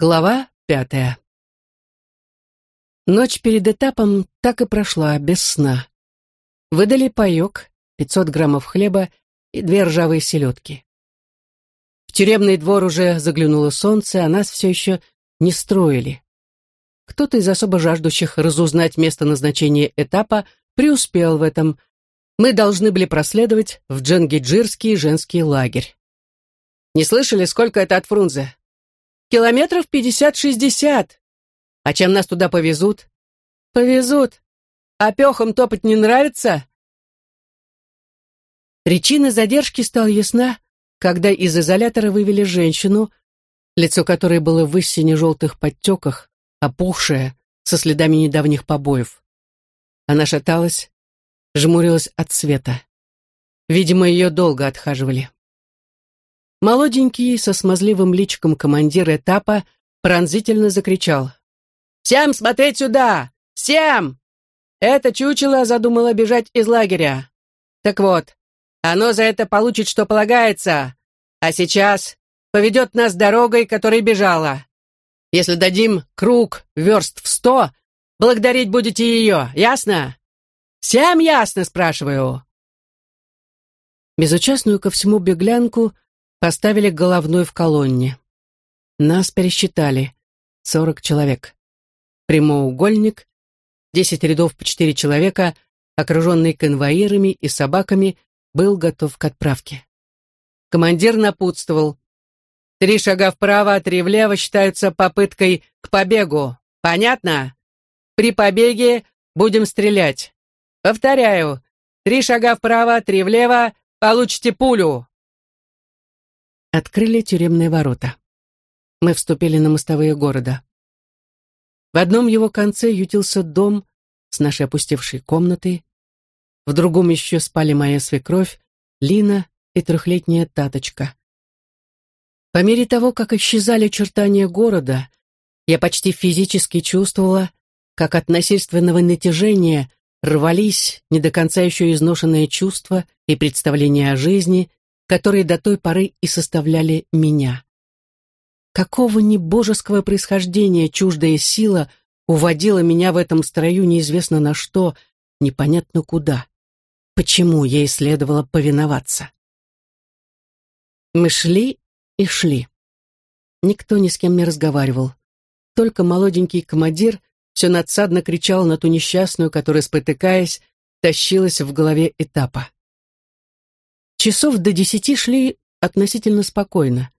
Глава пятая Ночь перед этапом так и прошла, без сна. Выдали паёк, 500 граммов хлеба и две ржавые селедки. В тюремный двор уже заглянуло солнце, а нас все еще не строили. Кто-то из особо жаждущих разузнать место назначения этапа преуспел в этом. Мы должны были проследовать в Джангиджирский женский лагерь. «Не слышали, сколько это от Фрунзе?» Километров пятьдесят-шестьдесят. А чем нас туда повезут? Повезут. А пехом топать не нравится? Причина задержки стала ясна, когда из изолятора вывели женщину, лицо которой было в сине-желтых подтеках, опухшее, со следами недавних побоев. Она шаталась, жмурилась от света. Видимо, ее долго отхаживали. Молоденький, со смазливым личиком командир этапа, пронзительно закричал. «Всем смотреть сюда! Всем!» Это чучело задумало бежать из лагеря. Так вот, оно за это получит, что полагается, а сейчас поведет нас дорогой, которой бежала. Если дадим круг верст в сто, благодарить будете ее, ясно? Всем ясно, спрашиваю?» Безучастную ко всему беглянку Поставили головной в колонне. Нас пересчитали. Сорок человек. Прямоугольник, десять рядов по четыре человека, окруженный конвоирами и собаками, был готов к отправке. Командир напутствовал. Три шага вправо, три влево считаются попыткой к побегу. Понятно? При побеге будем стрелять. Повторяю. Три шага вправо, три влево, получите пулю открыли тюремные ворота. Мы вступили на мостовые города. В одном его конце ютился дом с нашей опустевшей комнатой, в другом еще спали моя свекровь, Лина и трехлетняя Таточка. По мере того, как исчезали очертания города, я почти физически чувствовала, как от насильственного натяжения рвались не до конца еще изношенные чувства и представления о жизни, которые до той поры и составляли меня. Какого небожеского происхождения чуждая сила уводила меня в этом строю неизвестно на что, непонятно куда. Почему ей следовало повиноваться? Мы шли и шли. Никто ни с кем не разговаривал. Только молоденький командир все надсадно кричал на ту несчастную, которая, спотыкаясь, тащилась в голове этапа. Часов до десяти шли относительно спокойно.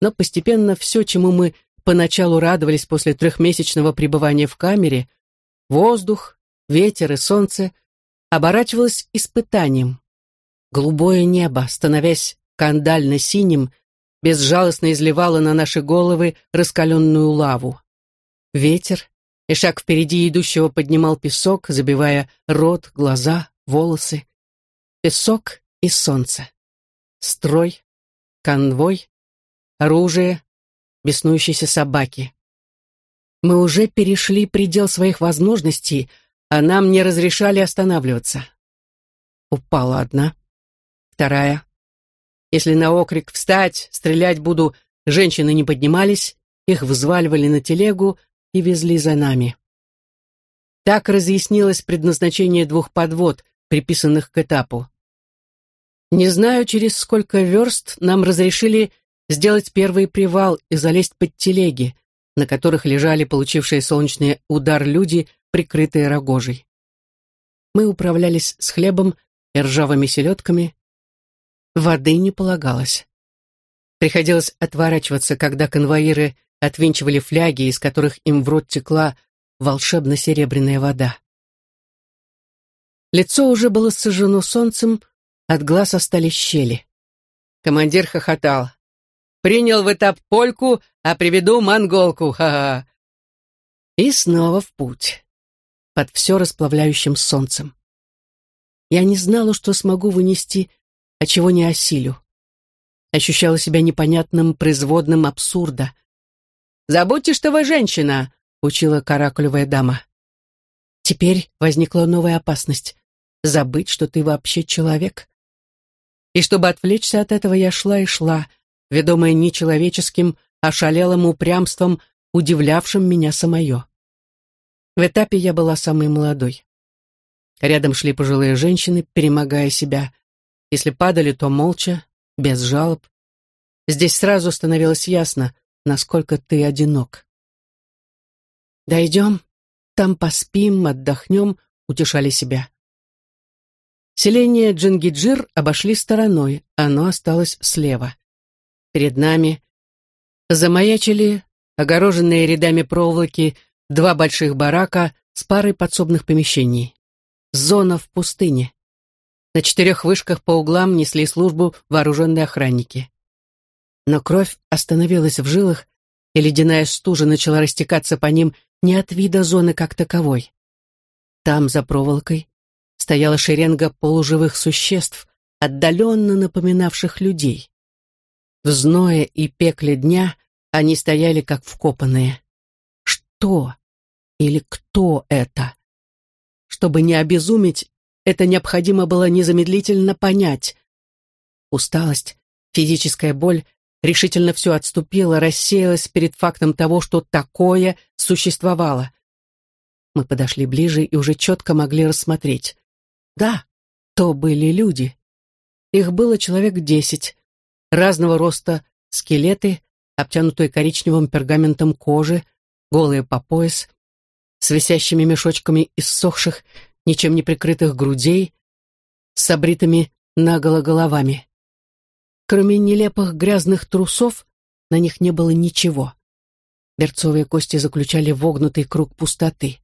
Но постепенно все, чему мы поначалу радовались после трехмесячного пребывания в камере, воздух, ветер и солнце, оборачивалось испытанием. Голубое небо, становясь кандально-синим, безжалостно изливало на наши головы раскаленную лаву. Ветер, и шаг впереди идущего поднимал песок, забивая рот, глаза, волосы. Песок и солнце. Строй, конвой, оружие, беснующиеся собаки. Мы уже перешли предел своих возможностей, а нам не разрешали останавливаться. Упала одна, вторая. Если на окрик «Встать! Стрелять буду!» женщины не поднимались, их взваливали на телегу и везли за нами. Так разъяснилось предназначение двух подвод, приписанных к этапу. Не знаю, через сколько верст нам разрешили сделать первый привал и залезть под телеги, на которых лежали получившие солнечный удар люди, прикрытые рогожей. Мы управлялись с хлебом и ржавыми селедками. Воды не полагалось. Приходилось отворачиваться, когда конвоиры отвинчивали фляги, из которых им в рот текла волшебно-серебряная вода. Лицо уже было сожжено солнцем, от глаз остались щели. Командир хохотал. «Принял в этап польку, а приведу монголку, ха-ха!» И снова в путь. Под все расплавляющим солнцем. Я не знала, что смогу вынести, а чего не осилю. Ощущала себя непонятным производным абсурда. «Забудьте, что вы женщина», — учила каракулевая дама. Теперь возникла новая опасность — забыть, что ты вообще человек. И чтобы отвлечься от этого, я шла и шла, ведомая нечеловеческим, ошалелым упрямством, удивлявшим меня самое. В этапе я была самой молодой. Рядом шли пожилые женщины, перемогая себя. Если падали, то молча, без жалоб. Здесь сразу становилось ясно, насколько ты одинок. «Дойдем, там поспим, отдохнем», — утешали себя. Селение Джингиджир обошли стороной, оно осталось слева. Перед нами замаячили огороженные рядами проволоки два больших барака с парой подсобных помещений. Зона в пустыне. На четырех вышках по углам несли службу вооруженные охранники. Но кровь остановилась в жилах, и ледяная стужа начала растекаться по ним не от вида зоны как таковой. Там, за проволокой, стояла шеренга полуживых существ, отдаленно напоминавших людей. В зное и пекле дня они стояли как вкопанные. Что или кто это? Чтобы не обезуметь, это необходимо было незамедлительно понять. Усталость, физическая боль решительно все отступила, рассеялась перед фактом того, что такое существовало. Мы подошли ближе и уже четко могли рассмотреть. Да, то были люди. Их было человек десять. Разного роста скелеты, обтянутые коричневым пергаментом кожи, голые по пояс, с висящими мешочками иссохших, ничем не прикрытых грудей, с обритыми наголо головами. Кроме нелепых грязных трусов, на них не было ничего. Берцовые кости заключали вогнутый круг пустоты.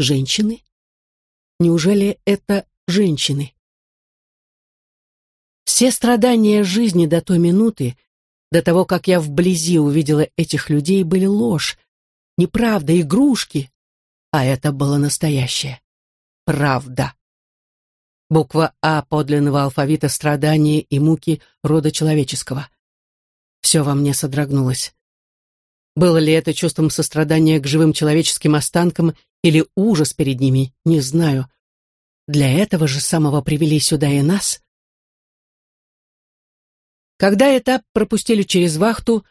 Женщины? Неужели это женщины? Все страдания жизни до той минуты, до того, как я вблизи увидела этих людей, были ложь, неправда, игрушки, а это было настоящее. Правда. Буква А подлинного алфавита страдания и муки рода человеческого. Все во мне содрогнулось. Было ли это чувством сострадания к живым человеческим останкам или ужас перед ними, не знаю. Для этого же самого привели сюда и нас. Когда этап пропустили через вахту,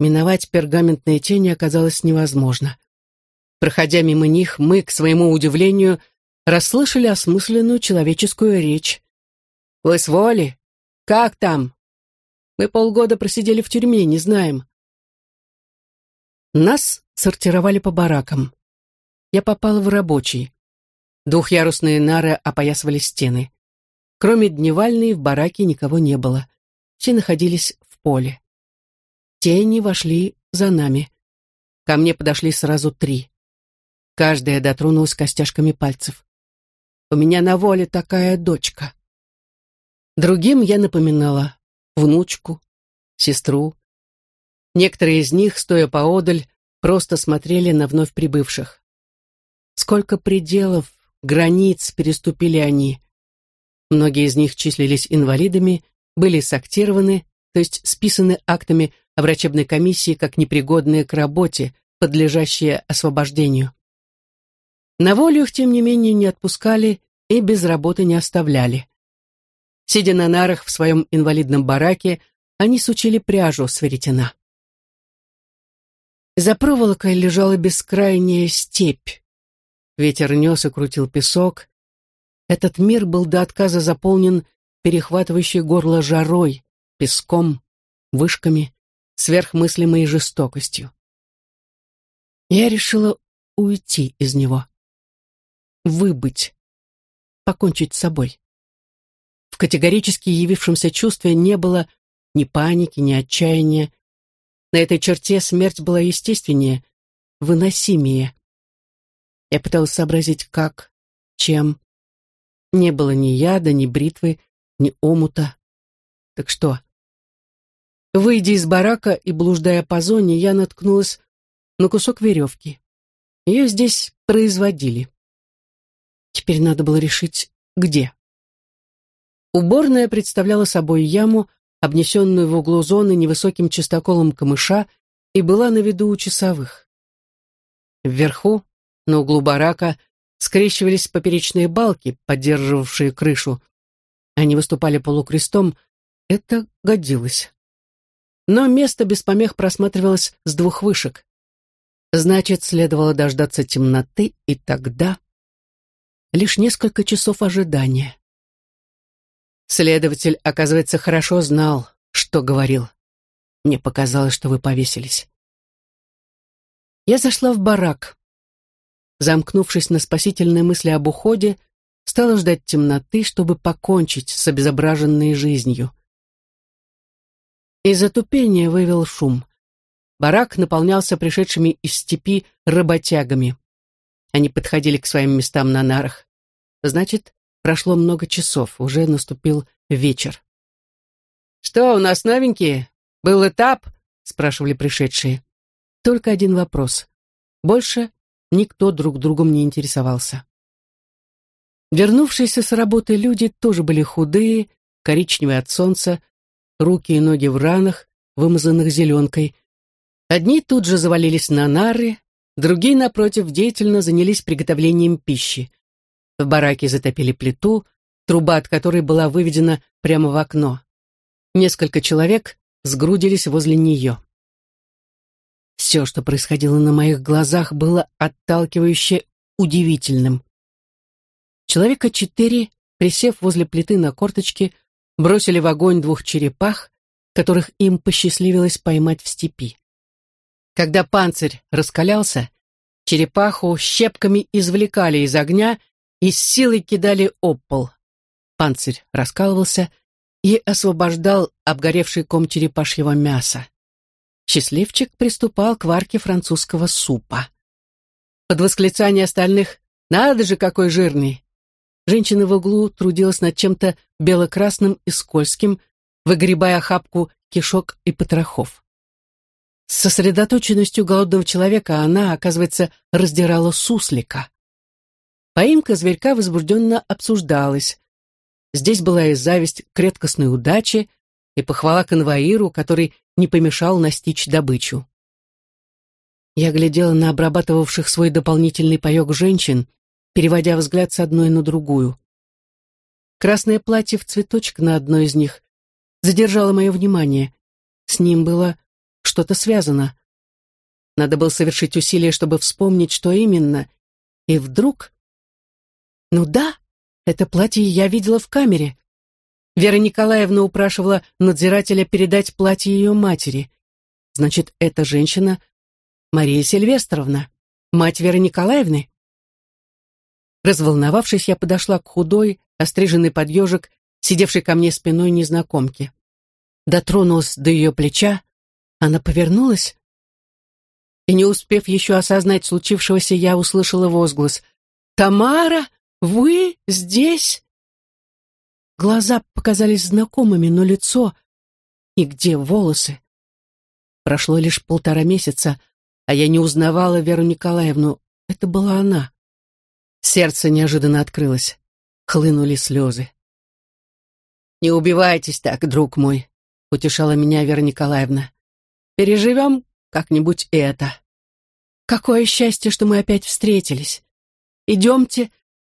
миновать пергаментные тени оказалось невозможно. Проходя мимо них, мы, к своему удивлению, расслышали осмысленную человеческую речь. «Вы с воли? Как там? Мы полгода просидели в тюрьме, не знаем». Нас сортировали по баракам. Я попала в рабочий. Двухъярусные нары опоясывали стены. Кроме дневальной в бараке никого не было. Все находились в поле. Тени вошли за нами. Ко мне подошли сразу три. Каждая дотронулась костяшками пальцев. У меня на воле такая дочка. Другим я напоминала внучку, сестру. Некоторые из них, стоя поодаль, просто смотрели на вновь прибывших. Сколько пределов, границ переступили они. Многие из них числились инвалидами, были сактированы, то есть списаны актами о врачебной комиссии как непригодные к работе, подлежащие освобождению. На волю их, тем не менее, не отпускали и без работы не оставляли. Сидя на нарах в своем инвалидном бараке, они сучили пряжу с веретена. За проволокой лежала бескрайняя степь. Ветер нес и крутил песок. Этот мир был до отказа заполнен перехватывающей горло жарой, песком, вышками, сверхмыслимой жестокостью. Я решила уйти из него выбыть, покончить с собой. В категорически явившемся чувстве не было ни паники, ни отчаяния. На этой черте смерть была естественнее, выносимее. Я пыталась сообразить, как, чем. Не было ни яда, ни бритвы, ни омута. Так что? Выйдя из барака и блуждая по зоне, я наткнулась на кусок веревки. Ее здесь производили. Теперь надо было решить, где. Уборная представляла собой яму, обнесенную в углу зоны невысоким чистоколом камыша, и была на виду у часовых. Вверху, на углу барака, скрещивались поперечные балки, поддерживавшие крышу. Они выступали полукрестом, это годилось. но место без помех просматривалось с двух вышек. Значит, следовало дождаться темноты, и тогда... Лишь несколько часов ожидания. Следователь, оказывается, хорошо знал, что говорил. Мне показалось, что вы повесились. Я зашла в барак. Замкнувшись на спасительной мысли об уходе, стала ждать темноты, чтобы покончить с обезображенной жизнью. Из отупения вывел шум. Барак наполнялся пришедшими из степи работягами. Они подходили к своим местам на нарах. Значит, прошло много часов, уже наступил вечер. «Что, у нас новенькие? Был этап?» — спрашивали пришедшие. Только один вопрос. Больше никто друг другом не интересовался. Вернувшиеся с работы люди тоже были худые, коричневые от солнца, руки и ноги в ранах, вымазанных зеленкой. Одни тут же завалились на нары, другие, напротив, деятельно занялись приготовлением пищи. В бараке затопили плиту, труба от которой была выведена прямо в окно. Несколько человек сгрудились возле нее. Все, что происходило на моих глазах, было отталкивающе удивительным. Человека четыре, присев возле плиты на корточки, бросили в огонь двух черепах, которых им посчастливилось поймать в степи. Когда панцирь раскалялся, черепаху щепками извлекали из огня и с силой кидали об пол. Панцирь раскалывался и освобождал обгоревший ком черепашьего мяса счастливчик приступал к варке французского супа. Под восклицание остальных «Надо же, какой жирный!» Женщина в углу трудилась над чем-то бело-красным и скользким, выгребая охапку кишок и потрохов. С сосредоточенностью голодного человека она, оказывается, раздирала суслика. Поимка зверька возбужденно обсуждалась. Здесь была и зависть к редкостной удаче, и похвала конвоиру, который не помешал настичь добычу. Я глядела на обрабатывавших свой дополнительный паек женщин, переводя взгляд с одной на другую. Красное платье в цветочек на одной из них задержало мое внимание. С ним было что-то связано. Надо было совершить усилие, чтобы вспомнить, что именно. И вдруг... Ну да, это платье я видела в камере. Вера Николаевна упрашивала надзирателя передать платье ее матери. Значит, эта женщина Мария Сильвестровна, мать Веры Николаевны? Разволновавшись, я подошла к худой, остриженной под ежик, сидевшей ко мне спиной незнакомки. Дотронулась до ее плеча, она повернулась, и, не успев еще осознать случившегося, я услышала возглас. «Тамара, вы здесь?» Глаза показались знакомыми, но лицо... И где волосы? Прошло лишь полтора месяца, а я не узнавала Веру Николаевну. Это была она. Сердце неожиданно открылось. Хлынули слезы. «Не убивайтесь так, друг мой», — утешала меня Вера Николаевна. «Переживем как-нибудь это. Какое счастье, что мы опять встретились. Идемте,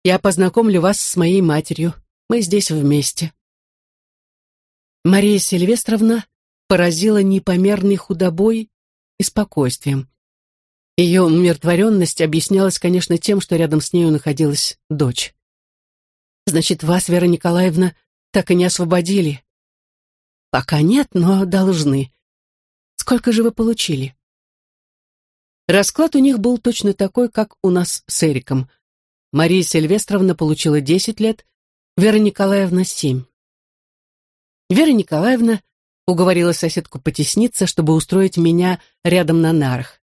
я познакомлю вас с моей матерью. Мы здесь вместе. Мария Сильвестровна поразила непомерной худобой и спокойствием. Ее умиротворенность объяснялась, конечно, тем, что рядом с нею находилась дочь. «Значит, вас, Вера Николаевна, так и не освободили?» «Пока нет, но должны. Сколько же вы получили?» Расклад у них был точно такой, как у нас с Эриком. Мария Сильвестровна получила 10 лет, Вера Николаевна семь. Вера Николаевна уговорила соседку потесниться, чтобы устроить меня рядом на нарах.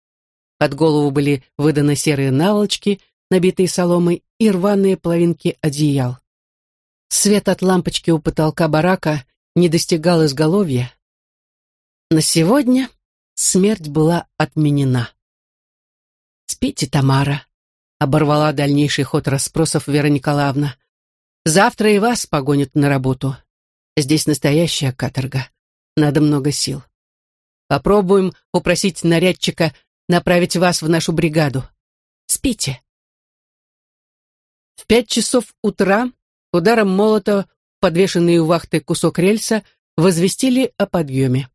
Под голову были выданы серые наволочки, набитые соломой, и рваные половинки одеял. Свет от лампочки у потолка барака не достигал изголовья. На сегодня смерть была отменена. «Спите, Тамара», — оборвала дальнейший ход расспросов Вера Николаевна. Завтра и вас погонят на работу. Здесь настоящая каторга. Надо много сил. Попробуем упросить нарядчика направить вас в нашу бригаду. Спите. В пять часов утра ударом молота, подвешенный у вахты кусок рельса, возвестили о подъеме.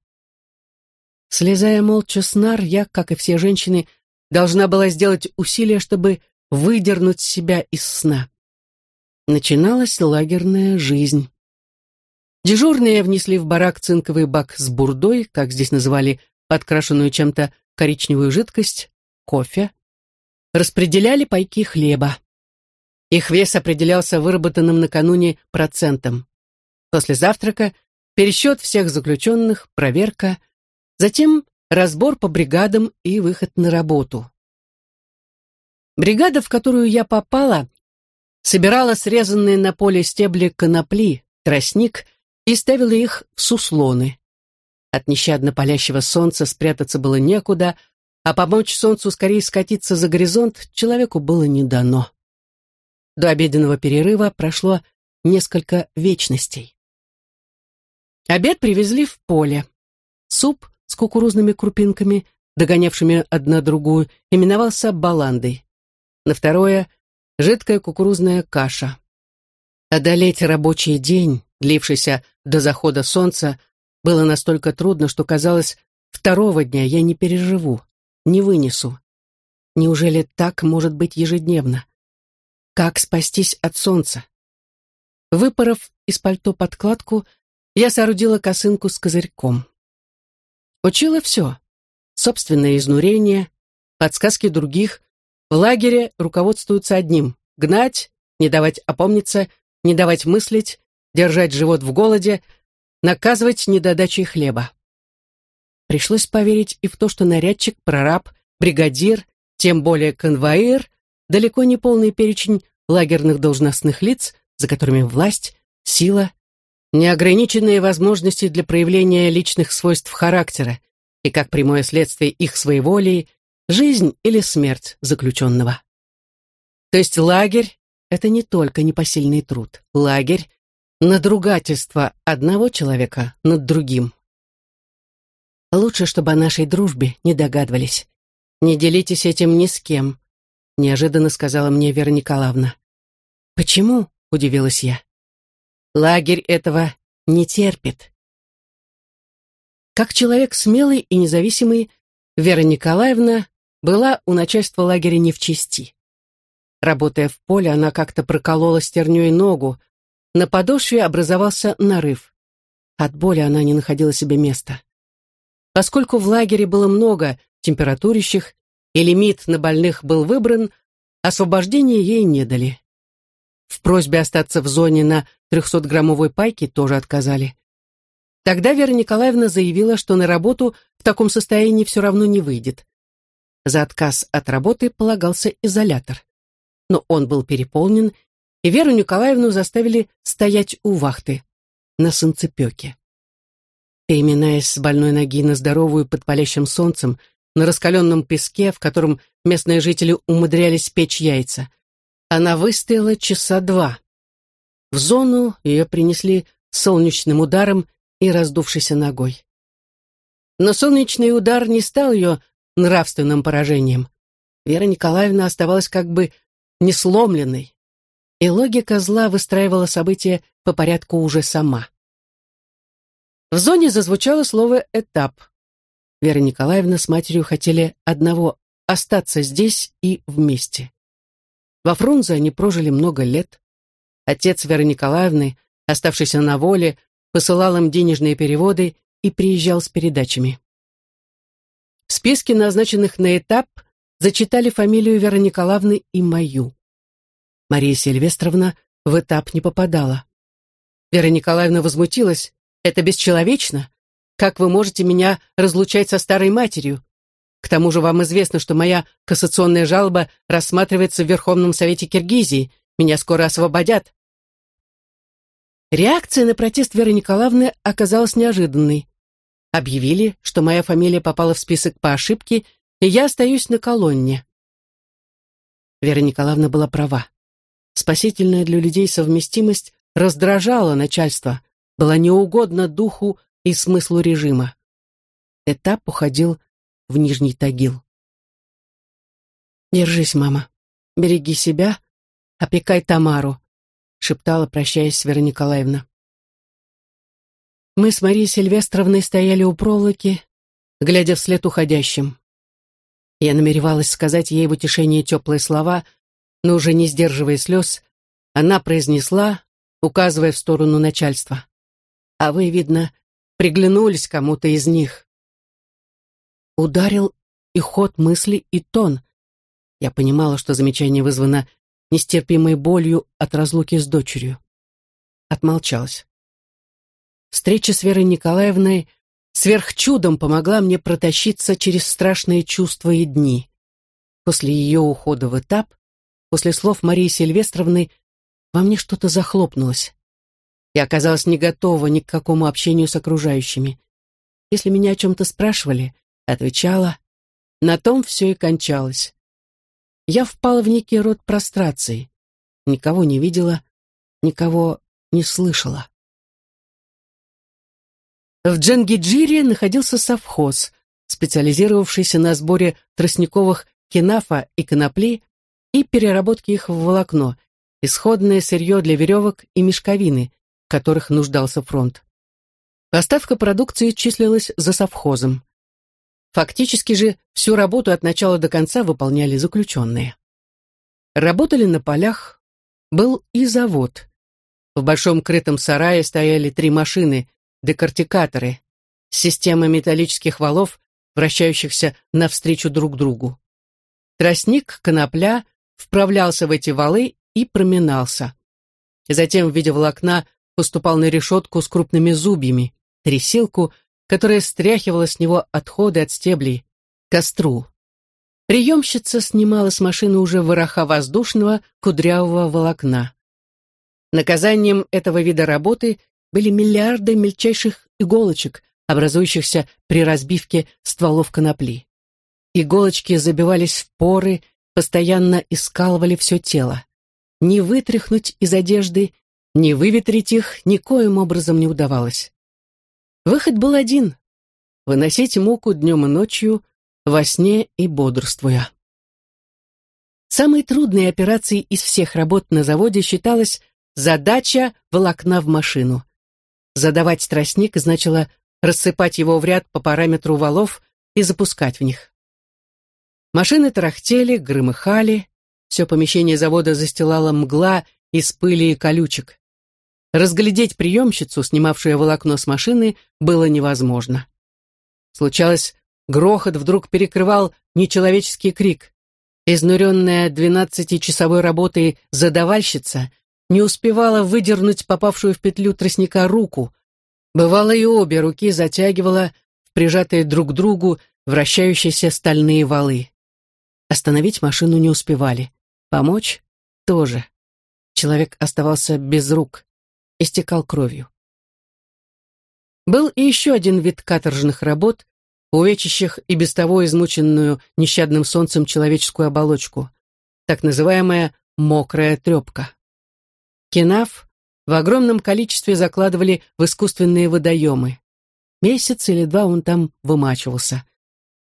Слезая молча с нар, я, как и все женщины, должна была сделать усилие, чтобы выдернуть себя из сна. Начиналась лагерная жизнь. Дежурные внесли в барак цинковый бак с бурдой, как здесь называли подкрашенную чем-то коричневую жидкость, кофе. Распределяли пайки хлеба. Их вес определялся выработанным накануне процентом. После завтрака пересчет всех заключенных, проверка, затем разбор по бригадам и выход на работу. Бригада, в которую я попала, собирала срезанные на поле стебли конопли, тростник и ставила их в суслоны. От нещадно палящего солнца спрятаться было некуда, а помочь солнцу скорее скатиться за горизонт человеку было не дано. До обеденного перерыва прошло несколько вечностей. Обед привезли в поле. Суп с кукурузными крупинками, догонявшими одна другую, именовался баландой. На второе — жидкая кукурузная каша. Одолеть рабочий день, длившийся до захода солнца, было настолько трудно, что казалось, второго дня я не переживу, не вынесу. Неужели так может быть ежедневно? Как спастись от солнца? Выпоров из пальто подкладку, я соорудила косынку с козырьком. Учила все. Собственное изнурение, подсказки других. В лагере руководствуются одним — гнать, не давать опомниться, не давать мыслить, держать живот в голоде, наказывать недодачей хлеба. Пришлось поверить и в то, что нарядчик, прораб, бригадир, тем более конвоир, далеко не полный перечень лагерных должностных лиц, за которыми власть, сила неограниченные возможности для проявления личных свойств характера и, как прямое следствие их своеволии, жизнь или смерть заключенного. То есть лагерь — это не только непосильный труд. Лагерь — надругательство одного человека над другим. Лучше, чтобы о нашей дружбе не догадывались. Не делитесь этим ни с кем, неожиданно сказала мне Вера Николаевна. Почему? — удивилась я. Лагерь этого не терпит. Как человек смелый и независимый, Вера Николаевна была у начальства лагеря не в чести. Работая в поле, она как-то проколола стерней ногу. На подошве образовался нарыв. От боли она не находила себе места. Поскольку в лагере было много температурящих, и лимит на больных был выбран, освобождения ей не дали. В просьбе остаться в зоне на 300-граммовой пайке тоже отказали. Тогда Вера Николаевна заявила, что на работу в таком состоянии все равно не выйдет. За отказ от работы полагался изолятор. Но он был переполнен, и Веру Николаевну заставили стоять у вахты на санцепёке. Переминаясь с больной ноги на здоровую под палящим солнцем, на раскаленном песке, в котором местные жители умудрялись печь яйца – она выстояла часа два. В зону ее принесли солнечным ударом и раздувшейся ногой. Но солнечный удар не стал ее нравственным поражением. Вера Николаевна оставалась как бы несломленной, и логика зла выстраивала события по порядку уже сама. В зоне зазвучало слово «этап». Вера Николаевна с матерью хотели одного — остаться здесь и вместе. Во Фрунзе они прожили много лет. Отец Веры Николаевны, оставшийся на воле, посылал им денежные переводы и приезжал с передачами. В списке назначенных на этап зачитали фамилию Веры Николаевны и мою. Мария Сильвестровна в этап не попадала. Вера Николаевна возмутилась. «Это бесчеловечно. Как вы можете меня разлучать со старой матерью? К тому же вам известно, что моя кассационная жалоба рассматривается в Верховном Совете Киргизии. Меня скоро освободят. Реакция на протест Веры Николаевны оказалась неожиданной. Объявили, что моя фамилия попала в список по ошибке, и я остаюсь на колонне. Вера Николаевна была права. Спасительная для людей совместимость раздражала начальство, была неугодна духу и смыслу режима. Этап уходил в Нижний Тагил. «Держись, мама. Береги себя, опекай Тамару», — шептала, прощаясь Вера Николаевна. Мы с Марией Сильвестровной стояли у проволоки, глядя вслед уходящим. Я намеревалась сказать ей в утешение теплые слова, но уже не сдерживая слез, она произнесла, указывая в сторону начальства. «А вы, видно, приглянулись кому-то из них». Ударил и ход мысли, и тон. Я понимала, что замечание вызвано нестерпимой болью от разлуки с дочерью. Отмолчалась. Встреча с Верой Николаевной сверхчудом помогла мне протащиться через страшные чувства и дни. После ее ухода в этап, после слов Марии Сильвестровны, во мне что-то захлопнулось. Я оказалась не готова ни к какому общению с окружающими. Если меня о чем-то спрашивали, отвечала. На том все и кончалось. Я впала в некий род прострации. Никого не видела, никого не слышала. В Джангиджире находился совхоз, специализировавшийся на сборе тростниковых кенафа и конопли и переработке их в волокно, исходное сырье для веревок и мешковины, в которых нуждался фронт. Поставка продукции числилась за совхозом. Фактически же всю работу от начала до конца выполняли заключенные. Работали на полях, был и завод. В большом крытом сарае стояли три машины, декортикаторы, система металлических валов, вращающихся навстречу друг другу. Тростник, конопля вправлялся в эти валы и проминался. Затем в виде волокна поступал на решетку с крупными зубьями, трясилку, которая стряхивала с него отходы от стеблей, костру. Приемщица снимала с машины уже вороха воздушного кудрявого волокна. Наказанием этого вида работы были миллиарды мельчайших иголочек, образующихся при разбивке стволов конопли. Иголочки забивались в поры, постоянно искалывали все тело. Не вытряхнуть из одежды, не выветрить их никоим образом не удавалось. Выход был один — выносить муку днем и ночью, во сне и бодрствуя. Самой трудной операцией из всех работ на заводе считалась задача волокна в машину. Задавать тростник значило рассыпать его в ряд по параметру валов и запускать в них. Машины тарахтели, громыхали, все помещение завода застилала мгла из пыли и колючек. Разглядеть приемщицу, снимавшую волокно с машины, было невозможно. Случалось, грохот вдруг перекрывал нечеловеческий крик. Изнуренная двенадцатичасовой работой задавальщица не успевала выдернуть попавшую в петлю тростника руку. Бывало, и обе руки затягивала в прижатые друг к другу вращающиеся стальные валы. Остановить машину не успевали. Помочь — тоже. Человек оставался без рук, истекал кровью. Был и еще один вид каторжных работ, увечащих и без того измученную нещадным солнцем человеческую оболочку, так называемая мокрая трепка. Кенаф в огромном количестве закладывали в искусственные водоемы. Месяц или два он там вымачивался.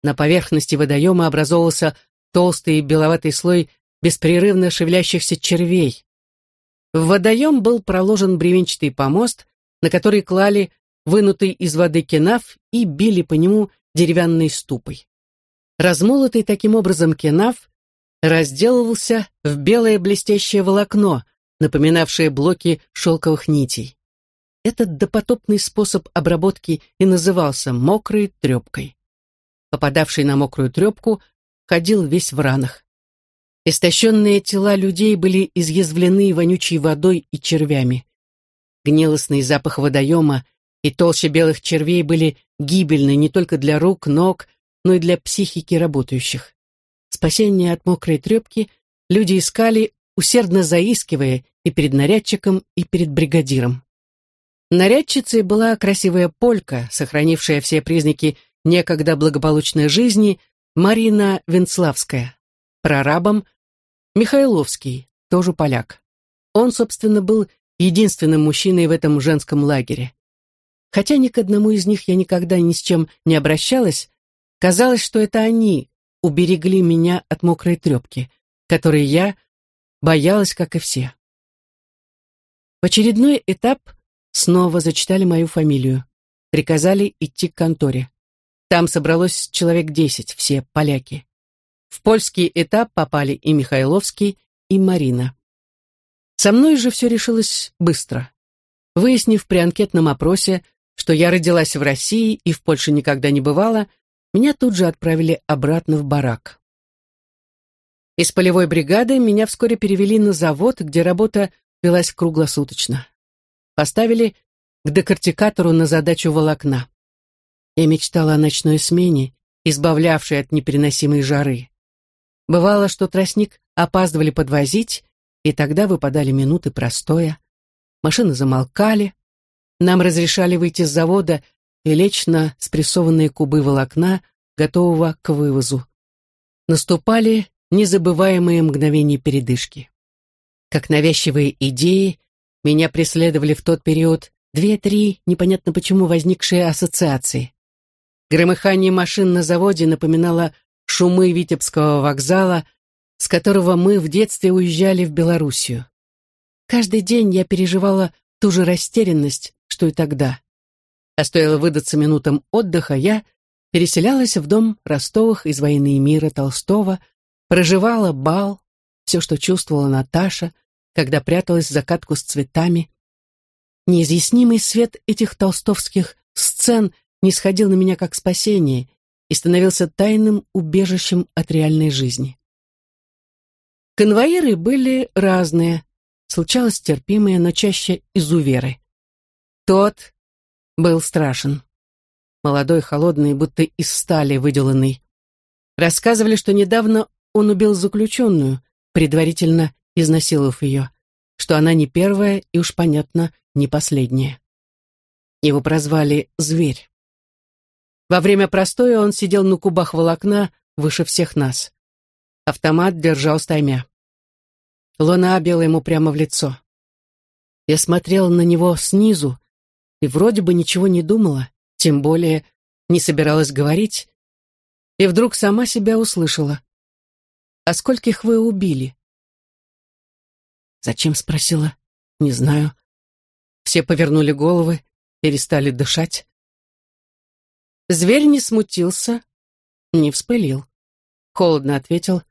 На поверхности водоема образовывался толстый беловатый слой беспрерывно шевелящихся червей. В водоем был проложен бревенчатый помост, на который клали вынутый из воды кенаф и били по нему деревянной ступой. Размолотый таким образом кенаф разделывался в белое блестящее волокно, напоминавшие блоки шелковых нитей. Этот допотопный способ обработки и назывался мокрой трепкой. Попадавший на мокрую трепку ходил весь в ранах. Истощенные тела людей были изъязвлены вонючей водой и червями. Гнилостный запах водоема и толще белых червей были гибельны не только для рук, ног, но и для психики работающих. Спасение от мокрой трепки люди искали усердно заискивая и перед нарядчиком, и перед бригадиром. Нарядчицей была красивая полька, сохранившая все признаки некогда благополучной жизни, Марина Венцлавская. Прорабом Михайловский, тоже поляк. Он, собственно, был единственным мужчиной в этом женском лагере. Хотя ни к одному из них я никогда ни с чем не обращалась, казалось, что это они уберегли меня от мокрой трепки, которой я Боялась, как и все. В очередной этап снова зачитали мою фамилию. Приказали идти к конторе. Там собралось человек десять, все поляки. В польский этап попали и Михайловский, и Марина. Со мной же все решилось быстро. Выяснив при анкетном опросе, что я родилась в России и в Польше никогда не бывала, меня тут же отправили обратно в барак. Из полевой бригады меня вскоре перевели на завод, где работа велась круглосуточно. Поставили к декортикатору на задачу волокна. Я мечтала о ночной смене, избавлявшей от непереносимой жары. Бывало, что тростник опаздывали подвозить, и тогда выпадали минуты простоя. Машины замолкали, нам разрешали выйти с завода и лечь на спрессованные кубы волокна, готового к вывозу. Наступали незабываемые мгновения передышки. Как навязчивые идеи, меня преследовали в тот период две-три непонятно почему возникшие ассоциации. Громыхание машин на заводе напоминало шумы Витебского вокзала, с которого мы в детстве уезжали в Белоруссию. Каждый день я переживала ту же растерянность, что и тогда. А стоило выдаться минутам отдыха, я переселялась в дом Ростовых из «Войны и мира» Толстого, проживала бал, все, что чувствовала Наташа, когда пряталась в закатку с цветами. Неизъяснимый свет этих толстовских сцен не сходил на меня как спасение и становился тайным убежищем от реальной жизни. Конвоиры были разные, случалось терпимые, но чаще изуверы. Тот был страшен. Молодой, холодный, будто из стали выделанный. Рассказывали, что недавно он убил заключенную, предварительно изнасиловав ее, что она не первая и уж понятно, не последняя. Его прозвали «Зверь». Во время простоя он сидел на кубах волокна выше всех нас. Автомат держал стаймя. Луна била ему прямо в лицо. Я смотрел на него снизу и вроде бы ничего не думала, тем более не собиралась говорить, и вдруг сама себя услышала. «А скольких вы убили?» «Зачем?» — спросила. «Не знаю». Все повернули головы, перестали дышать. Зверь не смутился, не вспылил. Холодно ответил.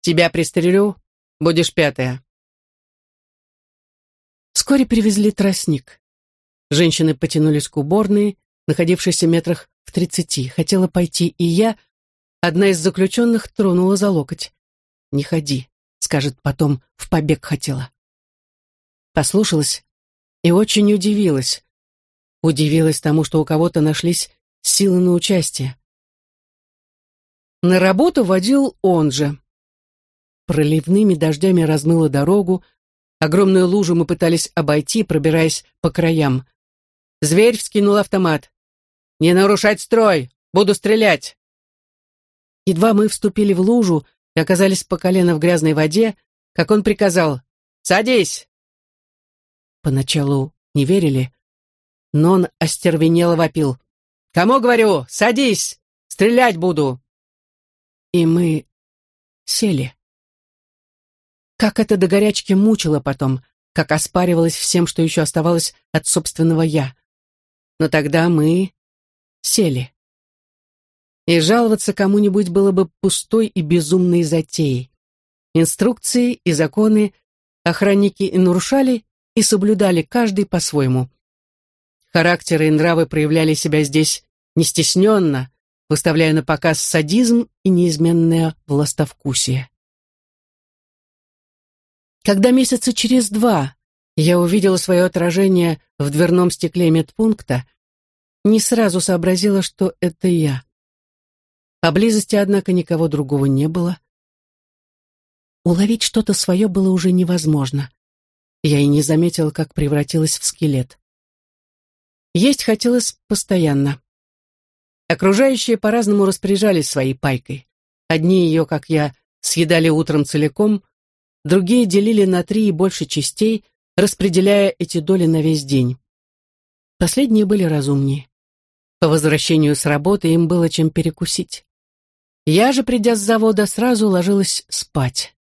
«Тебя пристрелю, будешь пятая». Вскоре привезли тростник. Женщины потянулись к уборной, находившейся метрах в тридцати. Хотела пойти и я. Одна из заключенных тронула за локоть. «Не ходи», — скажет потом, в побег хотела. Послушалась и очень удивилась. Удивилась тому, что у кого-то нашлись силы на участие. На работу водил он же. Проливными дождями размыло дорогу, огромную лужу мы пытались обойти, пробираясь по краям. Зверь вскинул автомат. «Не нарушать строй! Буду стрелять!» Едва мы вступили в лужу и оказались по колено в грязной воде, как он приказал «Садись!» Поначалу не верили, но он остервенело вопил. «Кому говорю? Садись! Стрелять буду!» И мы сели. Как это до горячки мучило потом, как оспаривалось всем, что еще оставалось от собственного «я». Но тогда мы сели. И жаловаться кому-нибудь было бы пустой и безумной затеей. Инструкции и законы охранники и нарушали, и соблюдали каждый по-своему. Характеры и нравы проявляли себя здесь нестесненно, выставляя на показ садизм и неизменное властовкусие. Когда месяца через два я увидела свое отражение в дверном стекле медпункта, не сразу сообразила, что это я. Поблизости, однако, никого другого не было. Уловить что-то свое было уже невозможно. Я и не заметила, как превратилась в скелет. Есть хотелось постоянно. Окружающие по-разному распоряжались своей пайкой. Одни ее, как я, съедали утром целиком, другие делили на три и больше частей, распределяя эти доли на весь день. Последние были разумнее. По возвращению с работы им было чем перекусить. Я же, придя с завода, сразу ложилась спать.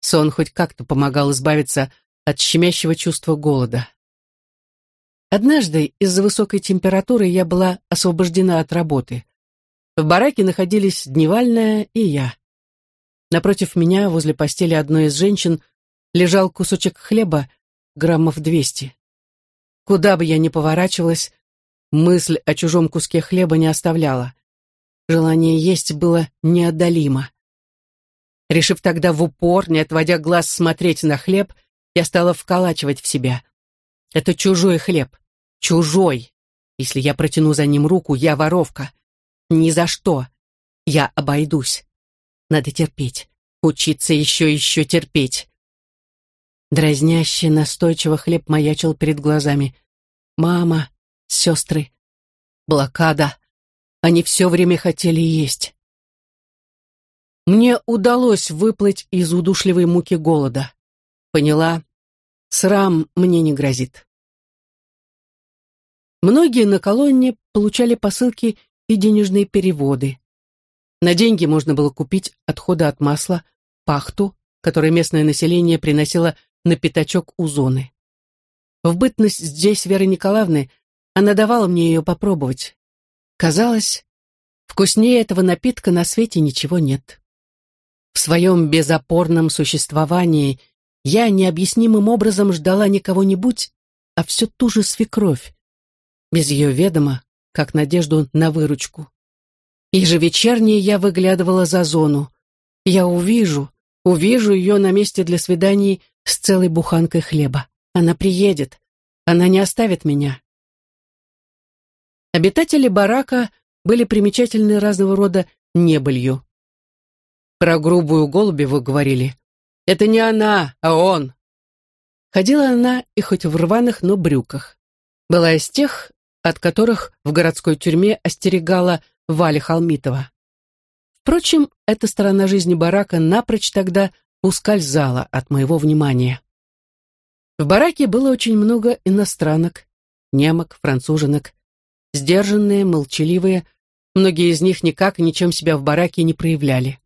Сон хоть как-то помогал избавиться от щемящего чувства голода. Однажды из-за высокой температуры я была освобождена от работы. В бараке находились дневальная и я. Напротив меня, возле постели одной из женщин, лежал кусочек хлеба, граммов двести. Куда бы я ни поворачивалась, мысль о чужом куске хлеба не оставляла. Желание есть было неодолимо. Решив тогда в упор, не отводя глаз смотреть на хлеб, я стала вколачивать в себя. Это чужой хлеб. Чужой. Если я протяну за ним руку, я воровка. Ни за что. Я обойдусь. Надо терпеть. Учиться еще еще терпеть. Дразнящий, настойчиво хлеб маячил перед глазами. Мама, сестры, блокада. Они все время хотели есть. Мне удалось выплыть из удушливой муки голода. Поняла, срам мне не грозит. Многие на колонне получали посылки и денежные переводы. На деньги можно было купить отходы от масла, пахту, которую местное население приносило на пятачок у зоны. В бытность здесь Веры Николаевны она давала мне ее попробовать. Казалось, вкуснее этого напитка на свете ничего нет. В своем безопорном существовании я необъяснимым образом ждала не кого-нибудь, а все ту же свекровь, без ее ведома, как надежду на выручку. Ежевечернее я выглядывала за зону. Я увижу, увижу ее на месте для свиданий с целой буханкой хлеба. Она приедет. Она не оставит меня. Обитатели барака были примечательны разного рода небылью. Про грубую голубеву говорили. Это не она, а он. Ходила она и хоть в рваных, но брюках. Была из тех, от которых в городской тюрьме остерегала Валя Холмитова. Впрочем, эта сторона жизни барака напрочь тогда ускользала от моего внимания. В бараке было очень много иностранок, немок, француженок, сдержанные, молчаливые, многие из них никак ничем себя в бараке не проявляли.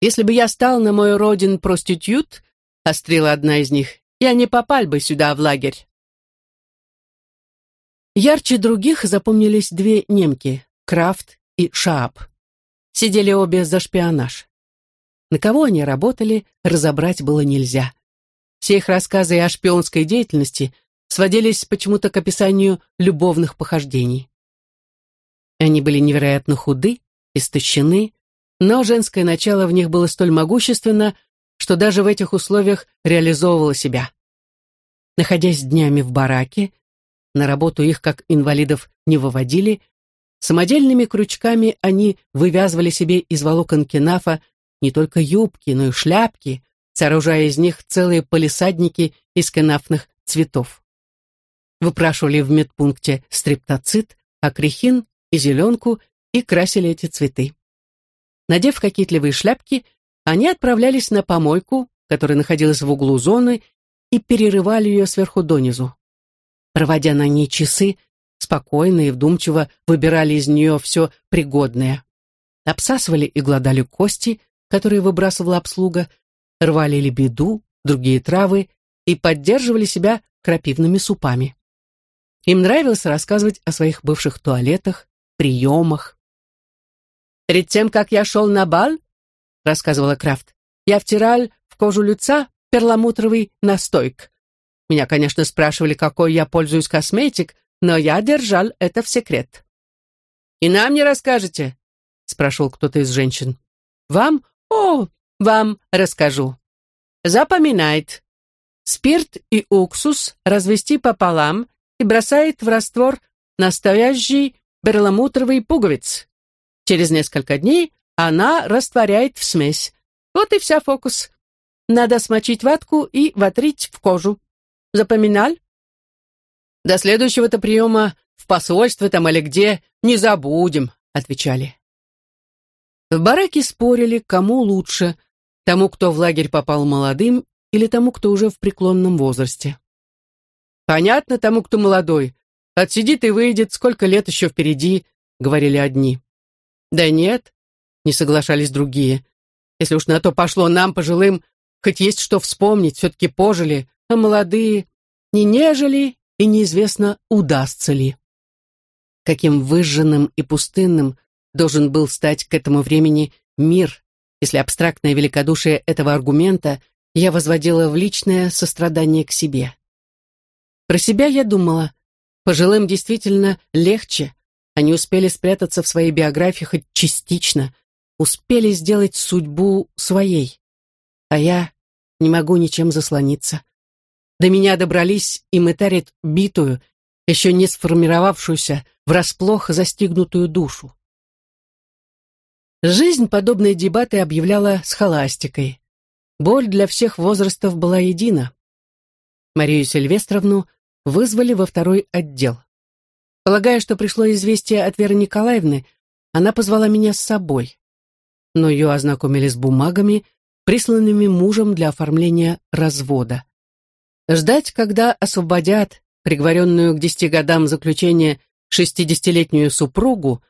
«Если бы я стал на мой родин проститют», — острила одна из них, «я не попал бы сюда, в лагерь». Ярче других запомнились две немки, Крафт и Шаап. Сидели обе за шпионаж. На кого они работали, разобрать было нельзя. Все их рассказы о шпионской деятельности сводились почему-то к описанию любовных похождений. Они были невероятно худы, истощены, но женское начало в них было столь могущественно, что даже в этих условиях реализовывало себя. Находясь днями в бараке, на работу их как инвалидов не выводили, самодельными крючками они вывязывали себе из волокон кенафа не только юбки, но и шляпки, сооружая из них целые полисадники из кенафных цветов выпрашивали в медпункте стриптоцит, акрихин и зеленку и красили эти цветы. Надев кокетливые шляпки, они отправлялись на помойку, которая находилась в углу зоны, и перерывали ее сверху донизу. Проводя на ней часы, спокойно и вдумчиво выбирали из нее все пригодное. Обсасывали и гладали кости, которые выбрасывала обслуга, рвали лебеду, другие травы и поддерживали себя крапивными супами. Им нравилось рассказывать о своих бывших туалетах, приемах. «Перед тем, как я шел на бал, — рассказывала Крафт, — я втирал в кожу лица перламутровый настойк. Меня, конечно, спрашивали, какой я пользуюсь косметик, но я держал это в секрет. «И нам не расскажете?» — спрашивал кто-то из женщин. «Вам? О, вам расскажу. Запоминает. Спирт и уксус развести пополам и бросает в раствор настоящий перламутровый пуговиц. Через несколько дней она растворяет в смесь. Вот и вся фокус. Надо смочить ватку и вотрить в кожу. Запоминал? До следующего-то приема в посольстве там или где не забудем, отвечали. В бараке спорили, кому лучше, тому, кто в лагерь попал молодым, или тому, кто уже в преклонном возрасте. Понятно тому, кто молодой. Отсидит и выйдет, сколько лет еще впереди, говорили одни. Да нет, не соглашались другие. Если уж на то пошло нам, пожилым, хоть есть что вспомнить, все-таки пожили, а молодые не нежели и неизвестно, удастся ли. Каким выжженным и пустынным должен был стать к этому времени мир, если абстрактное великодушие этого аргумента я возводила в личное сострадание к себе. Про себя я думала, пожилым действительно легче, они успели спрятаться в своей биографии хоть частично, успели сделать судьбу своей. А я не могу ничем заслониться. До меня добрались и мытарят битую, еще не сформировавшуюся, врасплох застигнутую душу. Жизнь подобные дебаты объявляла схоластикой. Боль для всех возрастов была едина. Марию Сильвестровну вызвали во второй отдел. Полагая, что пришло известие от Веры Николаевны, она позвала меня с собой. Но ее ознакомили с бумагами, присланными мужем для оформления развода. Ждать, когда освободят приговоренную к десяти годам заключения шестидесятилетнюю супругу,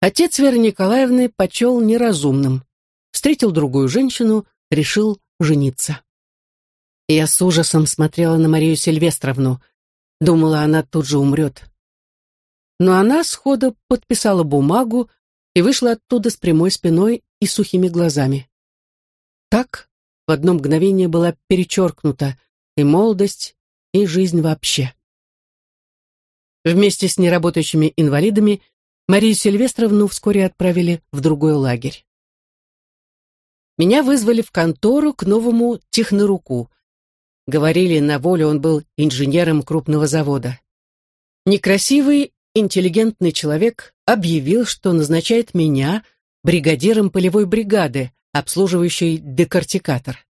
отец Веры Николаевны почел неразумным. Встретил другую женщину, решил жениться. Я с ужасом смотрела на Марию Сильвестровну. Думала, она тут же умрет. Но она сходу подписала бумагу и вышла оттуда с прямой спиной и сухими глазами. Так в одно мгновение была перечеркнута и молодость, и жизнь вообще. Вместе с неработающими инвалидами Марию Сильвестровну вскоре отправили в другой лагерь. Меня вызвали в контору к новому техноруку. Говорили, на воле он был инженером крупного завода. Некрасивый, интеллигентный человек объявил, что назначает меня бригадиром полевой бригады, обслуживающей декортикатор.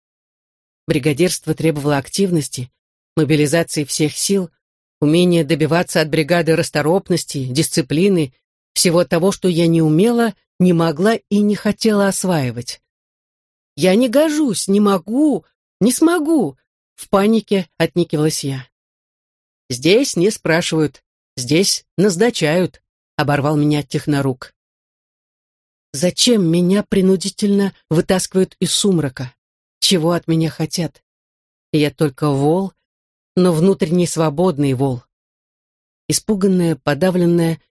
Бригадирство требовало активности, мобилизации всех сил, умения добиваться от бригады расторопности, дисциплины, всего того, что я не умела, не могла и не хотела осваивать. «Я не гожусь, не могу, не смогу», — в панике отникивалась я. «Здесь не спрашивают, здесь назначают», — оборвал меня технорук. «Зачем меня принудительно вытаскивают из сумрака? Чего от меня хотят? Я только вол, но внутренне свободный вол. Испуганная, подавленная,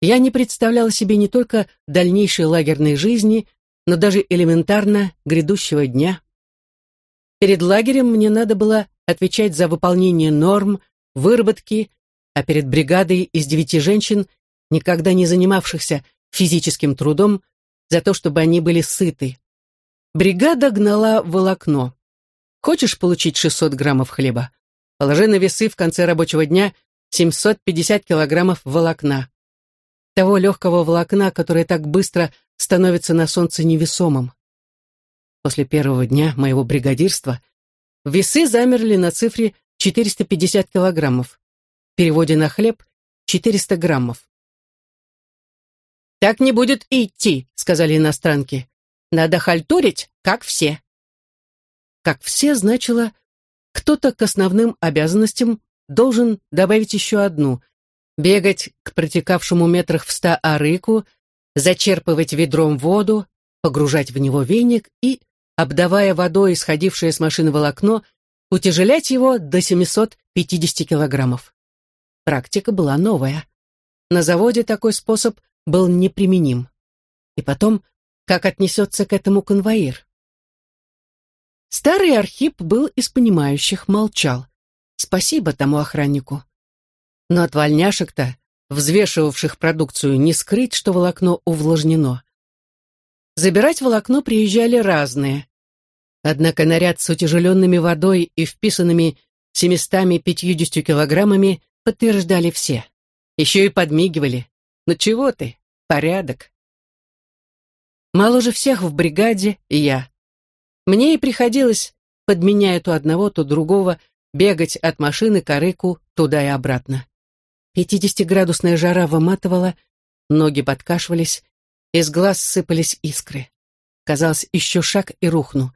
я не представляла себе не только дальнейшей лагерной жизни, но даже элементарно грядущего дня. Перед лагерем мне надо было отвечать за выполнение норм, выработки, а перед бригадой из девяти женщин, никогда не занимавшихся физическим трудом, за то, чтобы они были сыты. Бригада гнала волокно. Хочешь получить 600 граммов хлеба? Положи на весы в конце рабочего дня 750 килограммов волокна. Того легкого волокна, которое так быстро становится на солнце невесомым. После первого дня моего бригадирства весы замерли на цифре 450 килограммов. В переводе на хлеб 400 граммов. «Так не будет идти», — сказали иностранки. «Надо хальтурить, как все». «Как все» значило кто-то к основным обязанностям должен добавить еще одну — бегать к протекавшему метрах в ста арыку, зачерпывать ведром воду, погружать в него веник и, обдавая водой исходившее с машины волокно, утяжелять его до 750 килограммов. Практика была новая. На заводе такой способ был неприменим. И потом, как отнесется к этому конвоир? Старый Архип был из понимающих, молчал. Спасибо тому охраннику. Но от вольняшек-то, взвешивавших продукцию, не скрыть, что волокно увлажнено. Забирать волокно приезжали разные. Однако наряд с утяжеленными водой и вписанными 750 килограммами подтверждали все. Еще и подмигивали. Ну чего ты? Порядок. Мало же всех в бригаде и я. Мне и приходилось, подменяя то одного, то другого, бегать от машины к арыку туда и обратно. Пятидесятиградусная жара выматывала, ноги подкашивались, из глаз сыпались искры. Казалось, еще шаг и рухну.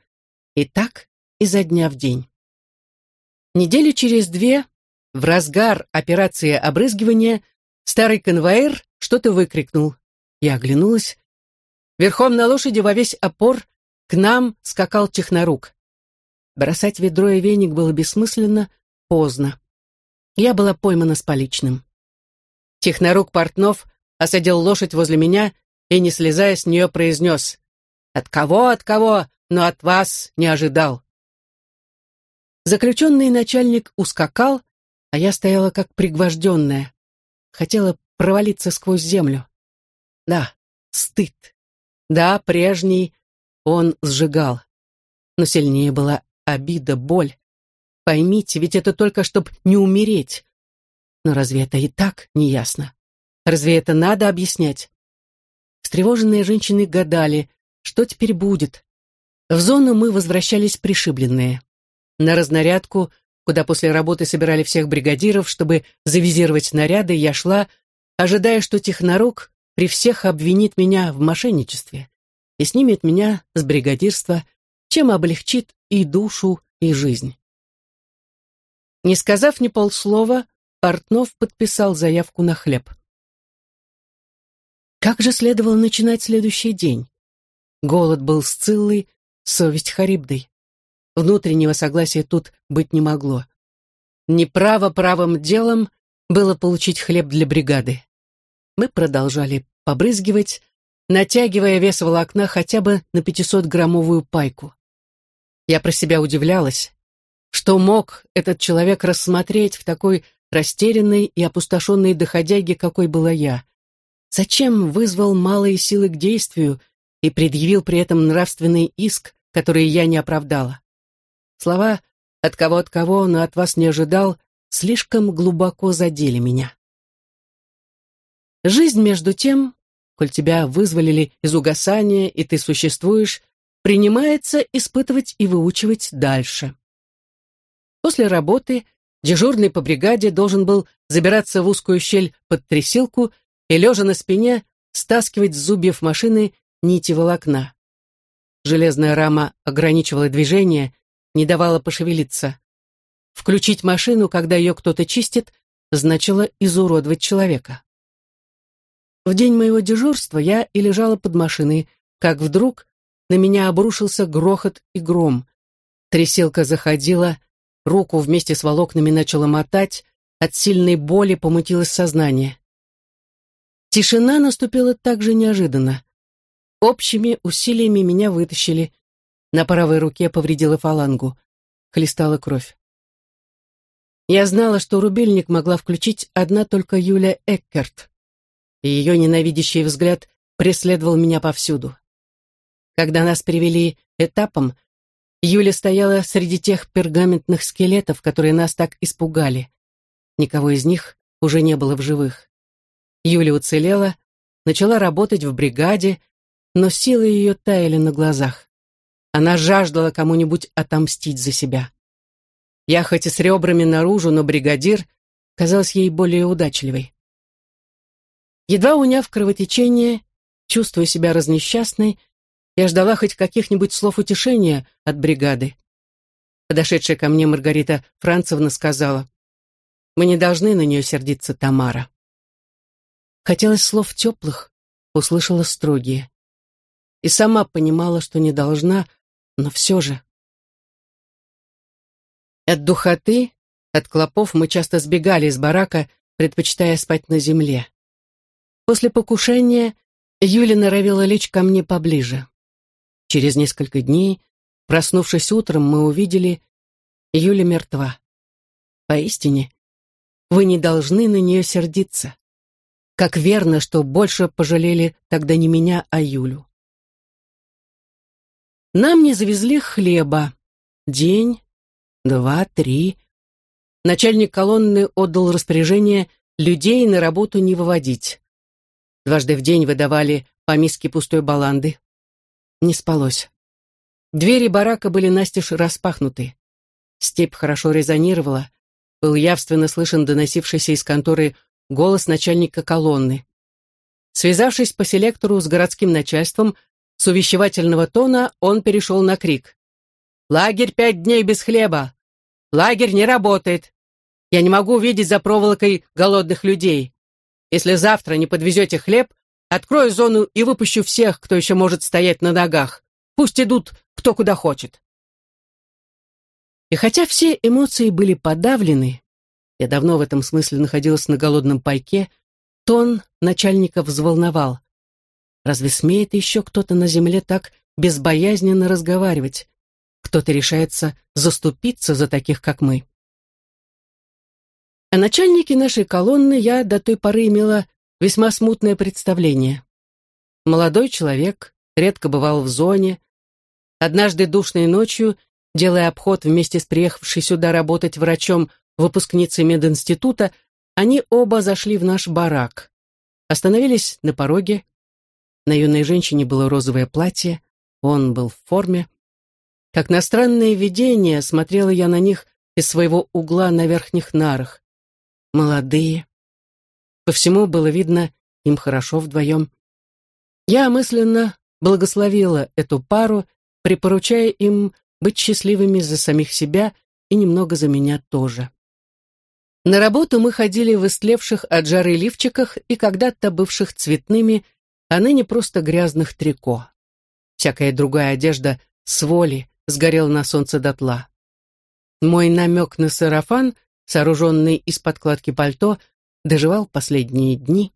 И так изо дня в день. Недели через две, в разгар операции обрызгивания, старый конвоир что-то выкрикнул. Я оглянулась. Верхом на лошади во весь опор к нам скакал технорук. Бросать ведро и веник было бессмысленно, поздно. Я была поймана с поличным. Технорук Портнов осадил лошадь возле меня и, не слезая с нее, произнес «От кого, от кого, но от вас не ожидал». Заключенный начальник ускакал, а я стояла как пригвожденная. Хотела провалиться сквозь землю. Да, стыд. Да, прежний он сжигал. Но сильнее была обида, боль. Поймите, ведь это только чтоб не умереть. Но разве это и так неясно? Разве это надо объяснять? Встревоженные женщины гадали, что теперь будет. В зону мы возвращались пришибленные. На разнарядку, куда после работы собирали всех бригадиров, чтобы завизировать наряды, я шла, ожидая, что технорук при всех обвинит меня в мошенничестве и снимет меня с бригадирства, чем облегчит и душу, и жизнь. Не сказав ни полслова, Портнов подписал заявку на хлеб. Как же следовало начинать следующий день? Голод был сциллой, совесть харибдой. Внутреннего согласия тут быть не могло. Неправо правым делом было получить хлеб для бригады. Мы продолжали побрызгивать, натягивая вес волокна хотя бы на 500-граммовую пайку. Я про себя удивлялась, что мог этот человек рассмотреть в такой растерянной и опустошенной доходяге, какой была я. Зачем вызвал малые силы к действию и предъявил при этом нравственный иск, который я не оправдала? Слова «от кого от кого, но от вас не ожидал» слишком глубоко задели меня. Жизнь, между тем, коль тебя вызволили из угасания, и ты существуешь, принимается испытывать и выучивать дальше. После работы дежурный по бригаде должен был забираться в узкую щель под трясилку и, лежа на спине, стаскивать с зубьев машины нити волокна. Железная рама ограничивала движение, не давала пошевелиться. Включить машину, когда ее кто-то чистит, значило изуродовать человека. В день моего дежурства я и лежала под машиной, как вдруг на меня обрушился грохот и гром. Трясилка заходила, руку вместе с волокнами начала мотать, от сильной боли помутилось сознание. Тишина наступила так же неожиданно. Общими усилиями меня вытащили. На правой руке повредила фалангу. Хлестала кровь. Я знала, что рубильник могла включить одна только Юля Эккерт. И ее ненавидящий взгляд преследовал меня повсюду. Когда нас привели этапом, Юля стояла среди тех пергаментных скелетов, которые нас так испугали. Никого из них уже не было в живых. Юля уцелела, начала работать в бригаде, но силы ее таяли на глазах. Она жаждала кому-нибудь отомстить за себя. Я хоть и с ребрами наружу, но бригадир казалась ей более удачливой. Едва уняв кровотечение, чувствуя себя разнесчастной, я ждала хоть каких-нибудь слов утешения от бригады. Подошедшая ко мне Маргарита Францевна сказала, «Мы не должны на нее сердиться, Тамара». Хотелось слов теплых, услышала строгие. И сама понимала, что не должна, но все же. От духоты, от клопов мы часто сбегали из барака, предпочитая спать на земле. После покушения Юля норовила лечь ко мне поближе. Через несколько дней, проснувшись утром, мы увидели, Юля мертва. Поистине, вы не должны на нее сердиться. Как верно, что больше пожалели тогда не меня, а Юлю. Нам не завезли хлеба. День, два, три. Начальник колонны отдал распоряжение людей на работу не выводить. Дважды в день выдавали по миске пустой баланды. Не спалось. Двери барака были настежь распахнуты. Степь хорошо резонировала. Был явственно слышен доносившийся из конторы голос начальника колонны. Связавшись по селектору с городским начальством, с увещевательного тона он перешел на крик. «Лагерь пять дней без хлеба! Лагерь не работает! Я не могу видеть за проволокой голодных людей! Если завтра не подвезете хлеб, открою зону и выпущу всех, кто еще может стоять на ногах. Пусть идут кто куда хочет!» И хотя все эмоции были подавлены, я давно в этом смысле находилась на голодном пайке, тон начальника взволновал. Разве смеет еще кто-то на земле так безбоязненно разговаривать? Кто-то решается заступиться за таких, как мы. О начальнике нашей колонны я до той поры имела весьма смутное представление. Молодой человек, редко бывал в зоне. Однажды душной ночью, делая обход вместе с приехавшей сюда работать врачом выпускницей мединститута, они оба зашли в наш барак. Остановились на пороге. На юной женщине было розовое платье, он был в форме. Как на странное видение смотрела я на них из своего угла на верхних нарах молодые. По всему было видно, им хорошо вдвоем. Я мысленно благословила эту пару, припоручая им быть счастливыми за самих себя и немного за меня тоже. На работу мы ходили в истлевших от жары лифчиках и когда-то бывших цветными, а ныне просто грязных трико. Всякая другая одежда с воли сгорела на солнце дотла. Мой намек на сарафан сооруженный из подкладки пальто, доживал последние дни.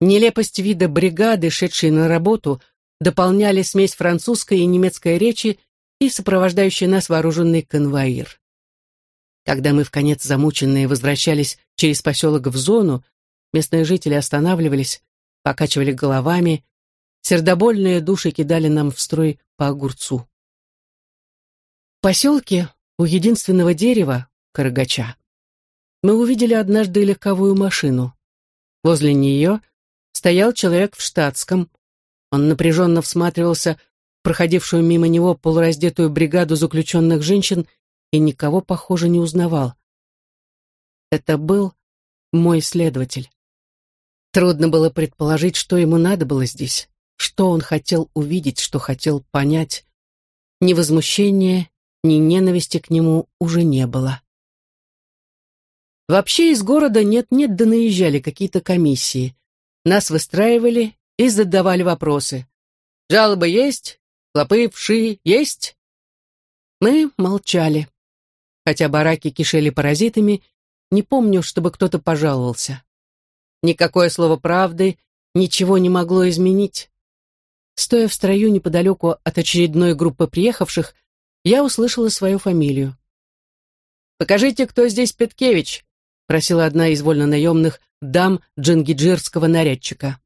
Нелепость вида бригады, шедшей на работу, дополняли смесь французской и немецкой речи и сопровождающий нас вооруженный конвоир. Когда мы в конец замученные возвращались через поселок в зону, местные жители останавливались, покачивали головами, сердобольные души кидали нам в строй по огурцу. В поселке у единственного дерева, Карагача. Мы увидели однажды легковую машину. Возле нее стоял человек в штатском. Он напряженно всматривался в проходившую мимо него полураздетую бригаду заключенных женщин и никого, похоже, не узнавал. Это был мой следователь. Трудно было предположить, что ему надо было здесь, что он хотел увидеть, что хотел понять. Ни возмущения, ни ненависти к нему уже не было. Вообще из города нет-нет да наезжали какие-то комиссии. Нас выстраивали и задавали вопросы. «Жалобы есть? Клопы, вши есть?» Мы молчали. Хотя бараки кишели паразитами, не помню, чтобы кто-то пожаловался. Никакое слово правды ничего не могло изменить. Стоя в строю неподалеку от очередной группы приехавших, я услышала свою фамилию. «Покажите, кто здесь Петкевич», просила одна из вольнонаемных дам джингиджирского нарядчика.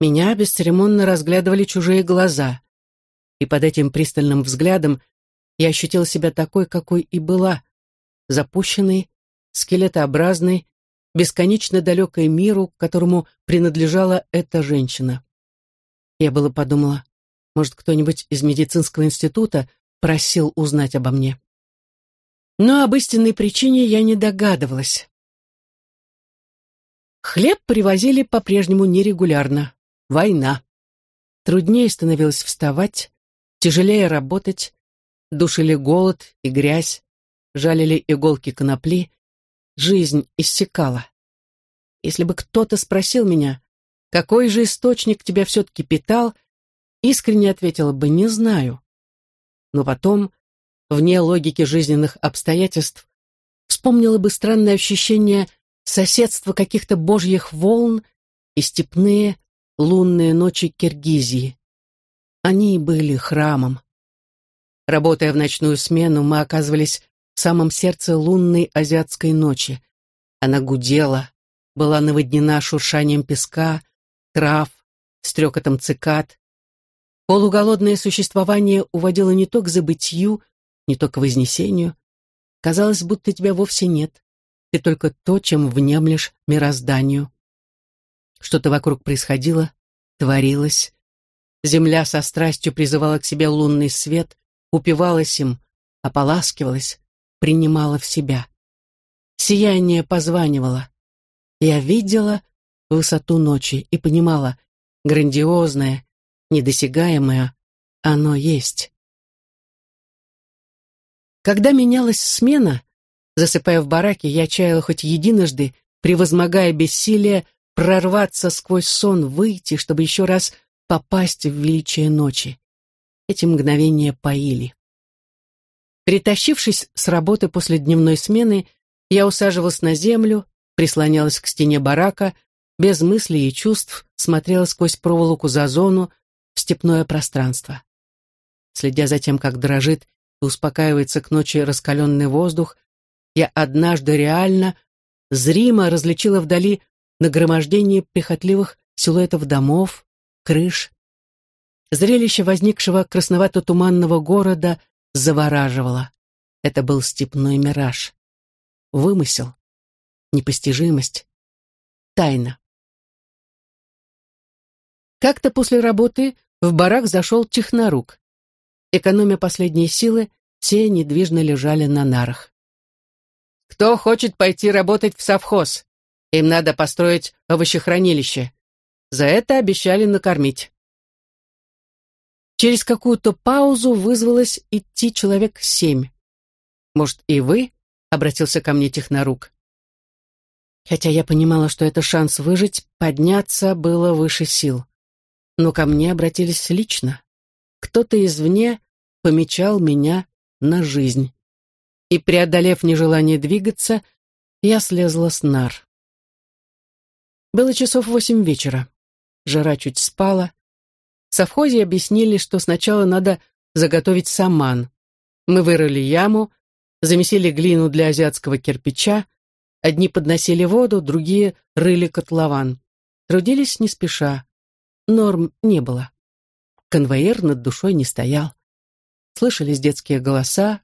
Меня бесцеремонно разглядывали чужие глаза, и под этим пристальным взглядом я ощутила себя такой, какой и была, запущенной, скелетообразной, бесконечно далекой миру, которому принадлежала эта женщина. Я было подумала, может, кто-нибудь из медицинского института просил узнать обо мне но об истинной причине я не догадывалась. Хлеб привозили по-прежнему нерегулярно. Война. Труднее становилось вставать, тяжелее работать, душили голод и грязь, жалили иголки конопли, жизнь иссякала. Если бы кто-то спросил меня, какой же источник тебя все-таки питал, искренне ответила бы «не знаю». Но потом, вне логики жизненных обстоятельств, вспомнила бы странное ощущение соседства каких-то божьих волн и степные лунные ночи Киргизии. Они были храмом. Работая в ночную смену, мы оказывались в самом сердце лунной азиатской ночи. Она гудела, была наводнена шуршанием песка, трав, стрекотом цикад. Полуголодное существование уводило не то к забытью, не то к вознесению. Казалось, будто тебя вовсе нет. Ты только то, чем внемлешь мирозданию. Что-то вокруг происходило, творилось. Земля со страстью призывала к себе лунный свет, упивалась им, ополаскивалась, принимала в себя. Сияние позванивало. Я видела высоту ночи и понимала, грандиозное, недосягаемое, оно есть. Когда менялась смена, засыпая в бараке, я чаяла хоть единожды, превозмогая бессилие, прорваться сквозь сон, выйти, чтобы еще раз попасть в величие ночи. Эти мгновения поили. Притащившись с работы после дневной смены, я усаживалась на землю, прислонялась к стене барака, без мыслей и чувств смотрела сквозь проволоку за зону в степное пространство. Следя за тем, как дрожит и успокаивается к ночи раскаленный воздух, я однажды реально, зримо различила вдали нагромождение прихотливых силуэтов домов, крыш. Зрелище возникшего красновато-туманного города завораживало. Это был степной мираж. Вымысел, непостижимость, тайна. Как-то после работы в барак зашел технорук. Экономя последние силы, все недвижно лежали на нарах. «Кто хочет пойти работать в совхоз? Им надо построить овощехранилище. За это обещали накормить». Через какую-то паузу вызвалось идти человек семь. «Может, и вы?» — обратился ко мне технорук. Хотя я понимала, что это шанс выжить, подняться было выше сил но ко мне обратились лично. Кто-то извне помечал меня на жизнь. И, преодолев нежелание двигаться, я слезла с нар. Было часов восемь вечера. Жара чуть спала. В совхозе объяснили, что сначала надо заготовить саман. Мы вырыли яму, замесили глину для азиатского кирпича, одни подносили воду, другие рыли котлован. Трудились не спеша норм не было. Конвоир над душой не стоял. Слышались детские голоса,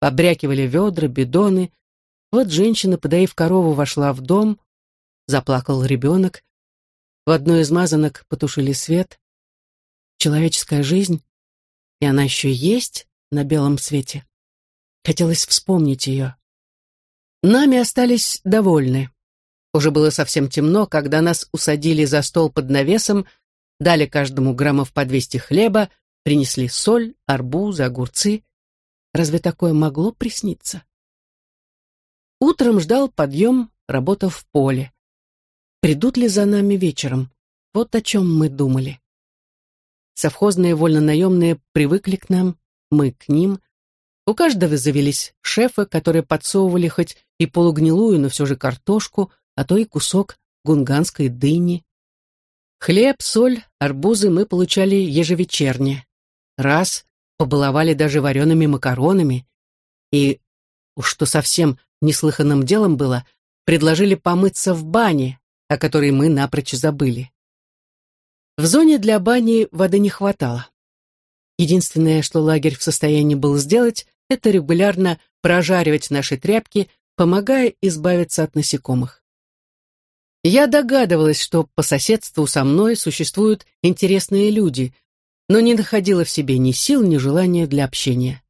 побрякивали ведра, бидоны. Вот женщина, подоив корову, вошла в дом, заплакал ребенок. В одной из мазанок потушили свет. Человеческая жизнь, и она еще есть на белом свете. Хотелось вспомнить ее. Нами остались довольны. Уже было совсем темно, когда нас усадили за стол под навесом, дали каждому граммов по 200 хлеба, принесли соль, арбузы, огурцы. Разве такое могло присниться? Утром ждал подъем, работа в поле. Придут ли за нами вечером? Вот о чем мы думали. Совхозные вольнонаемные привыкли к нам, мы к ним. У каждого завелись шефы, которые подсовывали хоть и полугнилую, но все же картошку, а то и кусок гунганской дыни. Хлеб, соль, арбузы мы получали ежевечерне. Раз побаловали даже вареными макаронами. И, уж что совсем неслыханным делом было, предложили помыться в бане, о которой мы напрочь забыли. В зоне для бани воды не хватало. Единственное, что лагерь в состоянии был сделать, это регулярно прожаривать наши тряпки, помогая избавиться от насекомых. Я догадывалась, что по соседству со мной существуют интересные люди, но не находила в себе ни сил, ни желания для общения.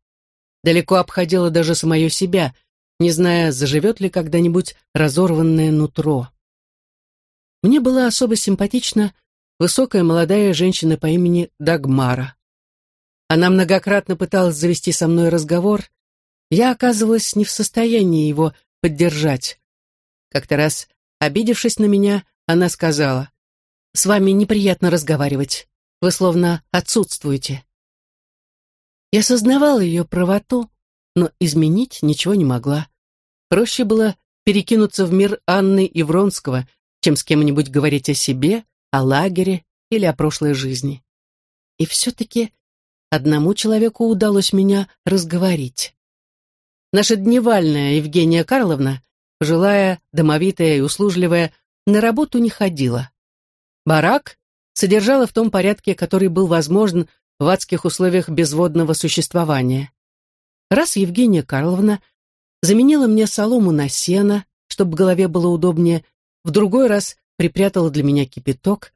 Далеко обходила даже самое себя, не зная, заживет ли когда-нибудь разорванное нутро. Мне была особо симпатична высокая молодая женщина по имени Дагмара. Она многократно пыталась завести со мной разговор, я оказывалась не в состоянии его поддержать. Как-то раз Обидевшись на меня, она сказала, «С вами неприятно разговаривать. Вы словно отсутствуете». Я сознавала ее правоту, но изменить ничего не могла. Проще было перекинуться в мир Анны и Вронского, чем с кем-нибудь говорить о себе, о лагере или о прошлой жизни. И все-таки одному человеку удалось меня разговорить. Наша дневальная Евгения Карловна пожилая, домовитая и услужливая, на работу не ходила. Барак содержала в том порядке, который был возможен в адских условиях безводного существования. Раз Евгения Карловна заменила мне солому на сено, чтобы в голове было удобнее, в другой раз припрятала для меня кипяток,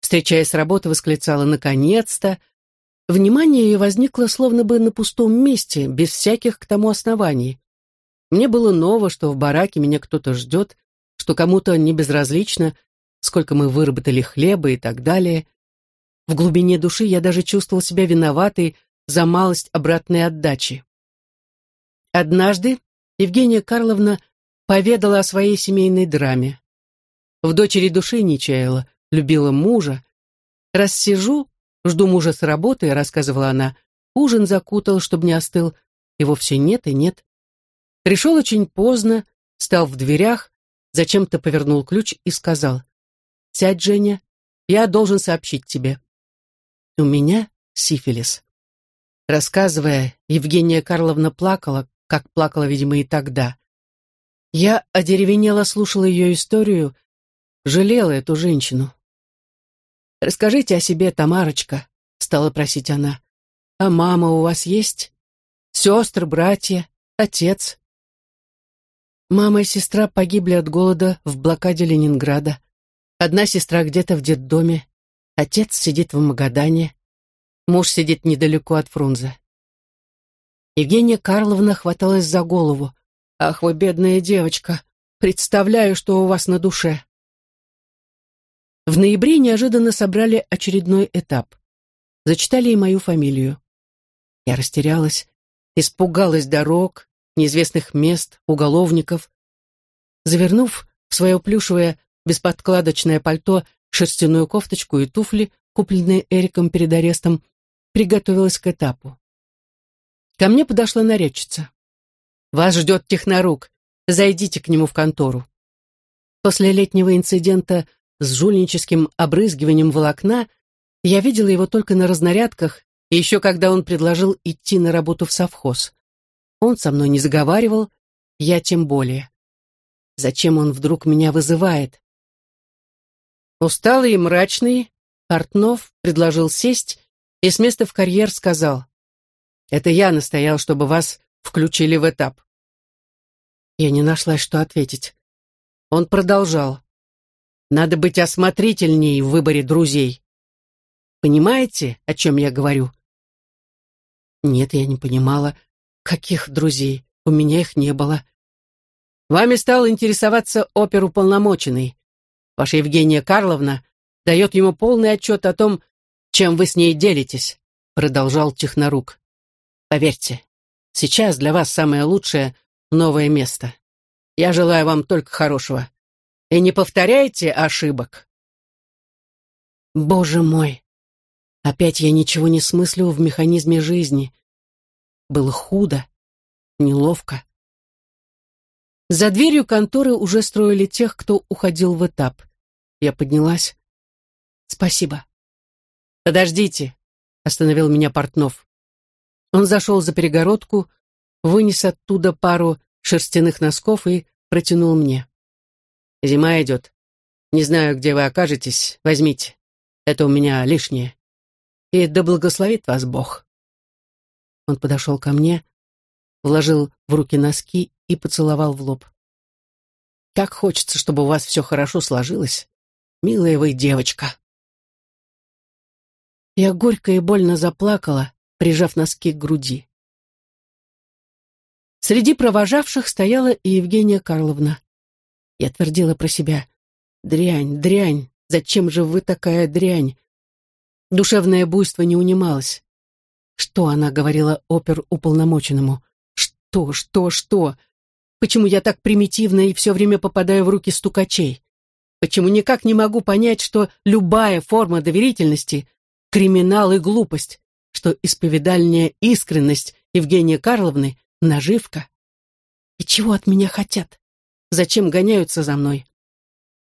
встречаясь с работы, восклицала «наконец-то!». Внимание ее возникло словно бы на пустом месте, без всяких к тому оснований. Мне было ново, что в бараке меня кто-то ждет, что кому-то не безразлично, сколько мы выработали хлеба и так далее. В глубине души я даже чувствовал себя виноватой за малость обратной отдачи. Однажды Евгения Карловна поведала о своей семейной драме. В дочери души не чаяла, любила мужа. «Раз сижу, жду мужа с работы», — рассказывала она, «ужин закутал, чтобы не остыл, его все нет и нет. Пришел очень поздно, стал в дверях, зачем-то повернул ключ и сказал, Сядь, Женя, я должен сообщить тебе. У меня сифилис. Рассказывая, Евгения Карловна плакала, как плакала, видимо, и тогда. Я одеревенела слушала ее историю, жалела эту женщину. «Расскажите о себе, Тамарочка», — стала просить она. «А мама у вас есть? Сестры, братья, отец?» Мама и сестра погибли от голода в блокаде Ленинграда. Одна сестра где-то в детдоме, отец сидит в Магадане, муж сидит недалеко от Фрунзе. Евгения Карловна хваталась за голову. «Ах вы, бедная девочка! Представляю, что у вас на душе!» В ноябре неожиданно собрали очередной этап. Зачитали и мою фамилию. Я растерялась, испугалась дорог, неизвестных мест, уголовников. Завернув в свое плюшевое бесподкладочное пальто, шерстяную кофточку и туфли, купленные Эриком перед арестом, приготовилась к этапу. Ко мне подошла нарядчица. «Вас ждет технорук. Зайдите к нему в контору». После летнего инцидента с жульническим обрызгиванием волокна я видела его только на разнарядках и еще когда он предложил идти на работу в совхоз. Он со мной не заговаривал, я тем более. Зачем он вдруг меня вызывает? Усталый и мрачный, Портнов предложил сесть и с места в карьер сказал, «Это я настоял, чтобы вас включили в этап». Я не нашла, что ответить. Он продолжал, «Надо быть осмотрительнее в выборе друзей. Понимаете, о чем я говорю?» Нет, я не понимала, Каких друзей? У меня их не было. Вами стал интересоваться оперуполномоченный. Ваша Евгения Карловна дает ему полный отчет о том, чем вы с ней делитесь, продолжал Технорук. Поверьте, сейчас для вас самое лучшее новое место. Я желаю вам только хорошего. И не повторяйте ошибок. Боже мой! Опять я ничего не смыслю в механизме жизни. Было худо, неловко. За дверью конторы уже строили тех, кто уходил в этап. Я поднялась. «Спасибо». «Подождите», — остановил меня Портнов. Он зашел за перегородку, вынес оттуда пару шерстяных носков и протянул мне. «Зима идет. Не знаю, где вы окажетесь. Возьмите. Это у меня лишнее. И да благословит вас Бог». Он подошел ко мне, вложил в руки носки и поцеловал в лоб. «Как хочется, чтобы у вас все хорошо сложилось. Милая вы девочка!» Я горько и больно заплакала, прижав носки к груди. Среди провожавших стояла и Евгения Карловна. Я твердила про себя. «Дрянь, дрянь, зачем же вы такая дрянь?» Душевное буйство не унималось. Что она говорила опер уполномоченному? Что, что, что? Почему я так примитивна и все время попадаю в руки стукачей? Почему никак не могу понять, что любая форма доверительности — криминал и глупость, что исповедальная искренность Евгения Карловны — наживка? И чего от меня хотят? Зачем гоняются за мной?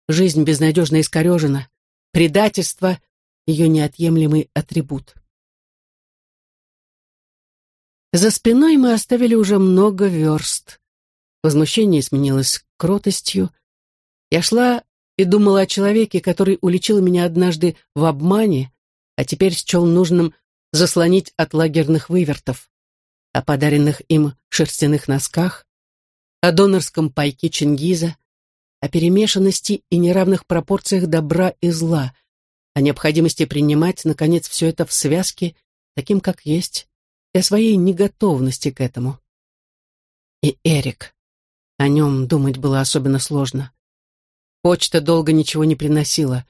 Жизнь безнадежно искорежена. Предательство — ее неотъемлемый атрибут. За спиной мы оставили уже много верст. Возмущение сменилось кротостью. Я шла и думала о человеке, который уличил меня однажды в обмане, а теперь счел нужным заслонить от лагерных вывертов, о подаренных им шерстяных носках, о донорском пайке Чингиза, о перемешанности и неравных пропорциях добра и зла, о необходимости принимать, наконец, все это в связке, таким, как есть, и о своей неготовности к этому. И Эрик. О нем думать было особенно сложно. Почта долго ничего не приносила.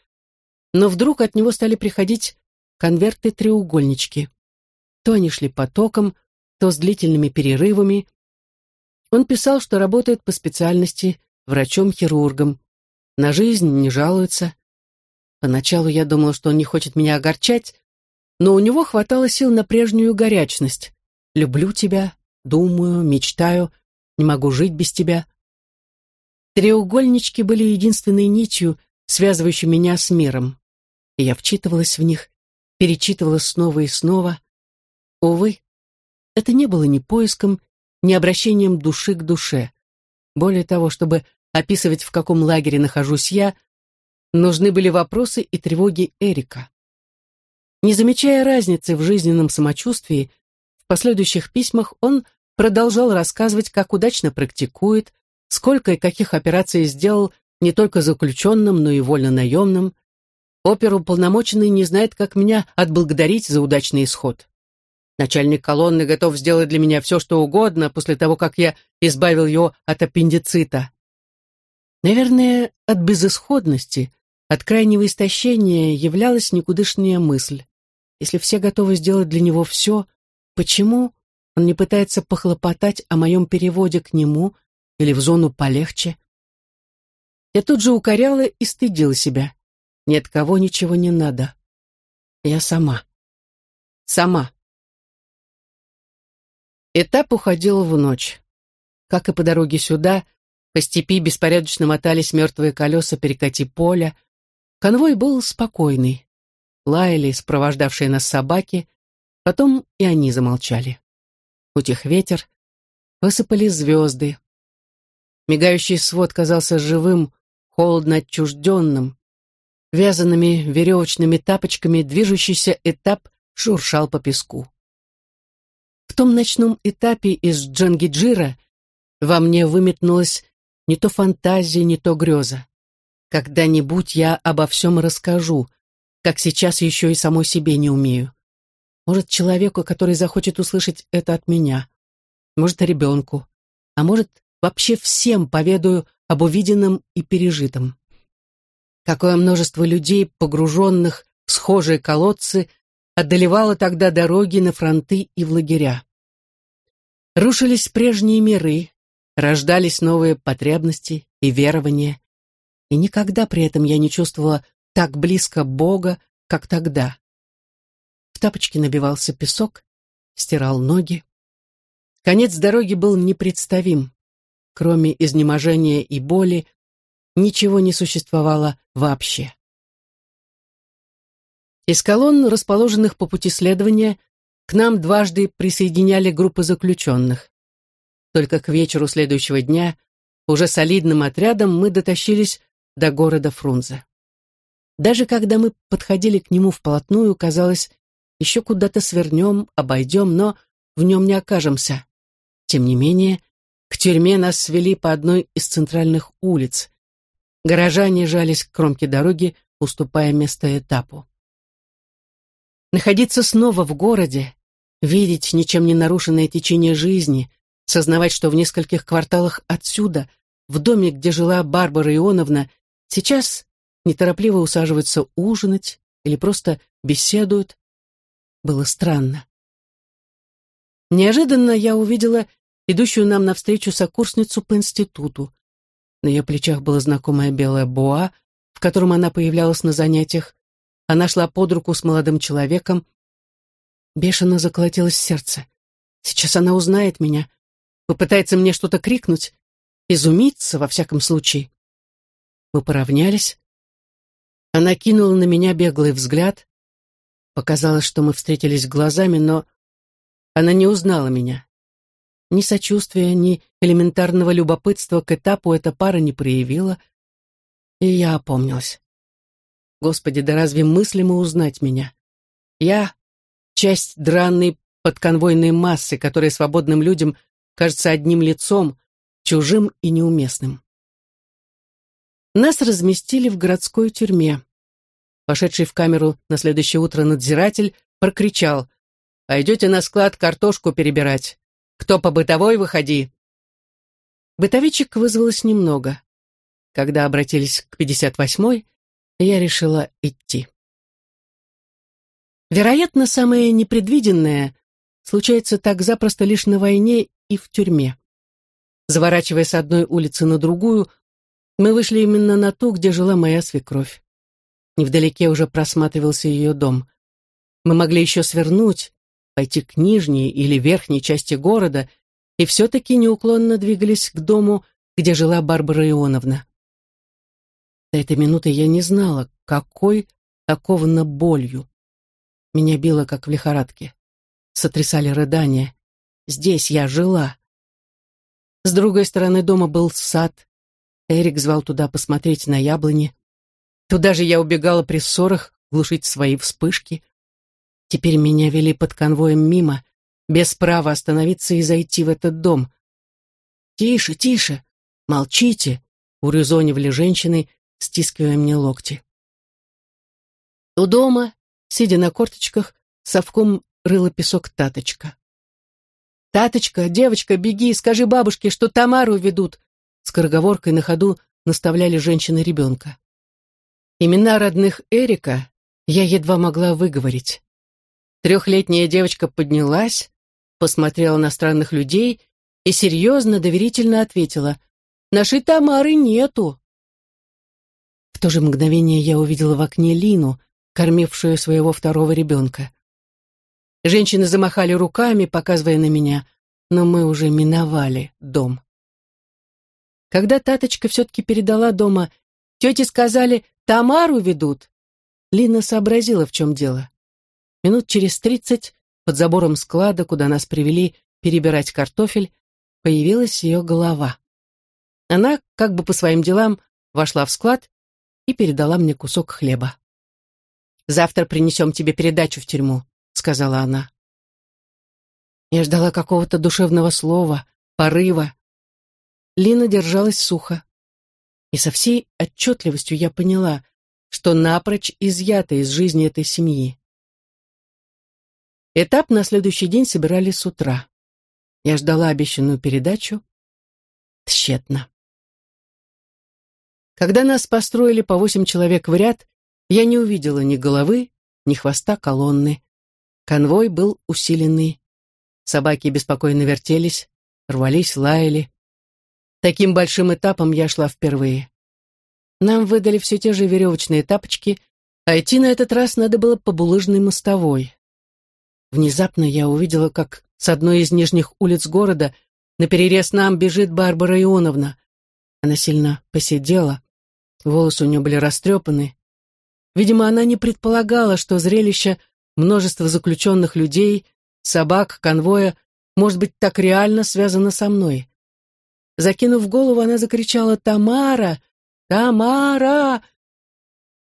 Но вдруг от него стали приходить конверты-треугольнички. То они шли потоком, то с длительными перерывами. Он писал, что работает по специальности врачом-хирургом. На жизнь не жалуется. Поначалу я думала, что он не хочет меня огорчать, но у него хватало сил на прежнюю горячность. «Люблю тебя, думаю, мечтаю, не могу жить без тебя». Треугольнички были единственной нитью, связывающим меня с миром. И я вчитывалась в них, перечитывала снова и снова. Увы, это не было ни поиском, ни обращением души к душе. Более того, чтобы описывать, в каком лагере нахожусь я, нужны были вопросы и тревоги Эрика. Не замечая разницы в жизненном самочувствии, в последующих письмах он продолжал рассказывать, как удачно практикует, сколько и каких операций сделал не только заключенным, но и вольно-наемным. Оперуполномоченный не знает, как меня отблагодарить за удачный исход. Начальник колонны готов сделать для меня все, что угодно, после того, как я избавил его от аппендицита. Наверное, от безысходности, от крайнего истощения являлась никудышная мысль. Если все готовы сделать для него все, почему он не пытается похлопотать о моем переводе к нему или в зону полегче? Я тут же укоряла и стыдила себя. Ни от кого ничего не надо. Я сама. Сама. Этап уходил в ночь. Как и по дороге сюда, по степи беспорядочно мотались мертвые колеса перекати поля. Конвой был спокойный. Лаяли сопровождавшие нас собаки, потом и они замолчали. Утих ветер, высыпали звезды. Мигающий свод казался живым, холодно отчужденным. Вязанными веревочными тапочками движущийся этап шуршал по песку. В том ночном этапе из Джангиджира во мне выметнулась не то фантазия, не то греза. Когда-нибудь я обо всем расскажу, как сейчас еще и самой себе не умею. Может, человеку, который захочет услышать это от меня. Может, ребенку. А может, вообще всем поведаю об увиденном и пережитом. Какое множество людей, погруженных в схожие колодцы, одолевало тогда дороги на фронты и в лагеря. Рушились прежние миры, рождались новые потребности и верования, и никогда при этом я не чувствовала так близко Бога, как тогда. В тапочке набивался песок, стирал ноги. Конец дороги был непредставим. Кроме изнеможения и боли, ничего не существовало вообще. Из колонн, расположенных по пути следования, к нам дважды присоединяли группы заключенных. Только к вечеру следующего дня уже солидным отрядом мы дотащились до города Фрунзе. Даже когда мы подходили к нему вплотную, казалось, еще куда-то свернем, обойдем, но в нем не окажемся. Тем не менее, к тюрьме нас свели по одной из центральных улиц. Горожане жались к кромке дороги, уступая место этапу. Находиться снова в городе, видеть ничем не нарушенное течение жизни, сознавать, что в нескольких кварталах отсюда, в доме, где жила Барбара Ионовна, сейчас неторопливо усаживаются ужинать или просто беседуют, было странно. Неожиданно я увидела идущую нам навстречу сокурсницу по институту. На ее плечах было знакомое белое боа, в котором она появлялась на занятиях, она шла под руку с молодым человеком. Бешено заколотилось сердце. Сейчас она узнает меня, попытается мне что-то крикнуть, изумиться, во всяком случае. Мы поравнялись. Она кинула на меня беглый взгляд. Показалось, что мы встретились глазами, но она не узнала меня. Ни сочувствия, ни элементарного любопытства к этапу эта пара не проявила, и я опомнилась. Господи, да разве мыслимо узнать меня? Я — часть дранной подконвойной массы, которая свободным людям кажется одним лицом, чужим и неуместным. Нас разместили в городской тюрьме. Пошедший в камеру на следующее утро надзиратель прокричал «Пойдете на склад картошку перебирать. Кто по бытовой, выходи». Бытовичек вызвалось немного. Когда обратились к 58-й, я решила идти. Вероятно, самое непредвиденное случается так запросто лишь на войне и в тюрьме. Заворачивая с одной улицы на другую, мы вышли именно на ту, где жила моя свекровь. Невдалеке уже просматривался ее дом. Мы могли еще свернуть, пойти к нижней или верхней части города, и все-таки неуклонно двигались к дому, где жила Барбара Ионовна. До этой минуты я не знала, какой окована болью. Меня било, как в лихорадке. Сотрясали рыдания. Здесь я жила. С другой стороны дома был сад. Эрик звал туда посмотреть на яблони. Туда же я убегала при ссорах, глушить свои вспышки. Теперь меня вели под конвоем мимо, без права остановиться и зайти в этот дом. «Тише, тише! Молчите!» — урезонивали женщины, стискивая мне локти. У дома, сидя на корточках, совком рыла песок Таточка. «Таточка, девочка, беги, скажи бабушке, что Тамару ведут!» Скороговоркой на ходу наставляли женщины ребенка. Имена родных Эрика я едва могла выговорить. Трехлетняя девочка поднялась, посмотрела на странных людей и серьезно, доверительно ответила «Нашей Тамары нету». То же мгновение я увидела в окне Лину, кормившую своего второго ребенка. Женщины замахали руками, показывая на меня, но мы уже миновали дом. Когда Таточка все-таки передала дома, тети сказали, Тамару ведут. Лина сообразила, в чем дело. Минут через тридцать под забором склада, куда нас привели перебирать картофель, появилась ее голова. Она, как бы по своим делам, вошла в склад и передала мне кусок хлеба. «Завтра принесем тебе передачу в тюрьму», — сказала она. Я ждала какого-то душевного слова, порыва. Лина держалась сухо. И со всей отчетливостью я поняла, что напрочь изъята из жизни этой семьи. Этап на следующий день собирали с утра. Я ждала обещанную передачу. Тщетно. Когда нас построили по восемь человек в ряд, я не увидела ни головы, ни хвоста колонны. Конвой был усиленный. Собаки беспокойно вертелись, рвались, лаяли. Таким большим этапом я шла впервые. Нам выдали все те же веревочные тапочки, а идти на этот раз надо было по булыжной мостовой. Внезапно я увидела, как с одной из нижних улиц города на перерез нам бежит Барбара Ионовна. Она сильно посидела, волосы у нее были растрепаны. Видимо, она не предполагала, что зрелище множества заключенных людей, собак, конвоя может быть так реально связано со мной. Закинув голову, она закричала «Тамара! Тамара!»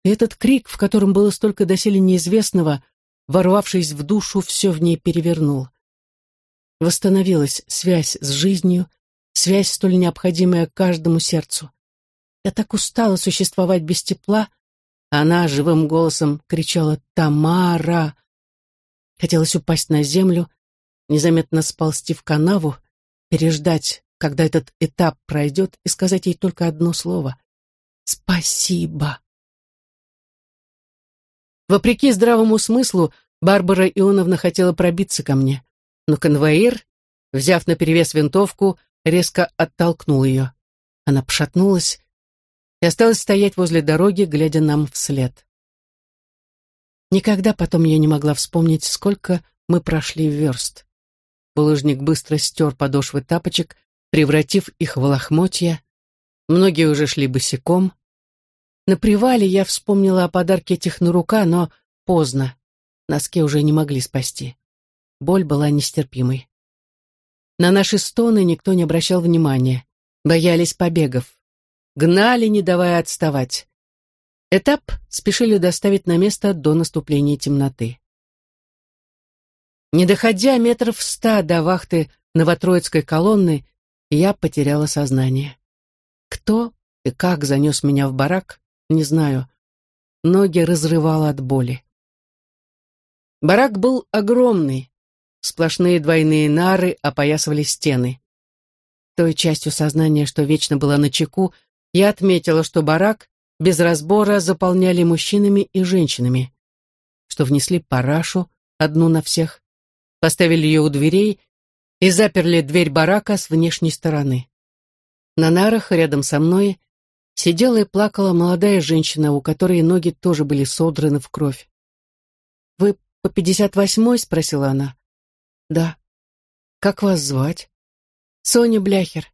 И этот крик, в котором было столько доселе неизвестного, ворвавшись в душу, все в ней перевернул. Восстановилась связь с жизнью, связь, столь необходимая каждому сердцу. Я так устала существовать без тепла, она живым голосом кричала «Тамара!». Хотелось упасть на землю, незаметно сползти в канаву, переждать, когда этот этап пройдет, и сказать ей только одно слово «Спасибо!». Вопреки здравому смыслу, Барбара Ионовна хотела пробиться ко мне, но конвоир, взяв наперевес винтовку, резко оттолкнул ее. Она пошатнулась и осталась стоять возле дороги, глядя нам вслед. Никогда потом я не могла вспомнить, сколько мы прошли верст. Булыжник быстро стер подошвы тапочек, превратив их в лохмотья. Многие уже шли босиком. На привале я вспомнила о подарке технорука, но поздно. Носки уже не могли спасти. Боль была нестерпимой. На наши стоны никто не обращал внимания. Боялись побегов. Гнали, не давая отставать. Этап спешили доставить на место до наступления темноты. Не доходя метров ста до вахты Новотроицкой колонны, я потеряла сознание. Кто и как занес меня в барак, не знаю. Ноги разрывало от боли. Барак был огромный. Сплошные двойные нары опоясывали стены. Той частью сознания, что вечно была на чеку, я отметила, что барак без разбора заполняли мужчинами и женщинами, что внесли парашу, одну на всех, поставили ее у дверей и заперли дверь барака с внешней стороны. На нарах рядом со мной Сидела и плакала молодая женщина, у которой ноги тоже были содраны в кровь. «Вы по пятьдесят восьмой?» — спросила она. «Да». «Как вас звать?» «Соня Бляхер.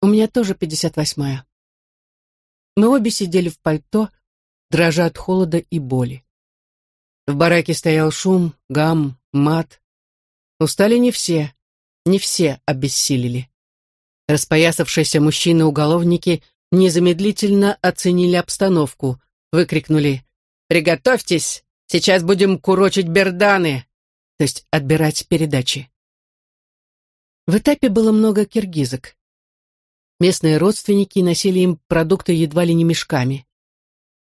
У меня тоже пятьдесят восьмая». Мы обе сидели в пальто, дрожа от холода и боли. В бараке стоял шум, гам, мат. Устали не все, не все обессилели. Распоясавшиеся мужчины-уголовники незамедлительно оценили обстановку, выкрикнули «Приготовьтесь! Сейчас будем курочить берданы!» то есть отбирать передачи. В этапе было много киргизок. Местные родственники носили им продукты едва ли не мешками.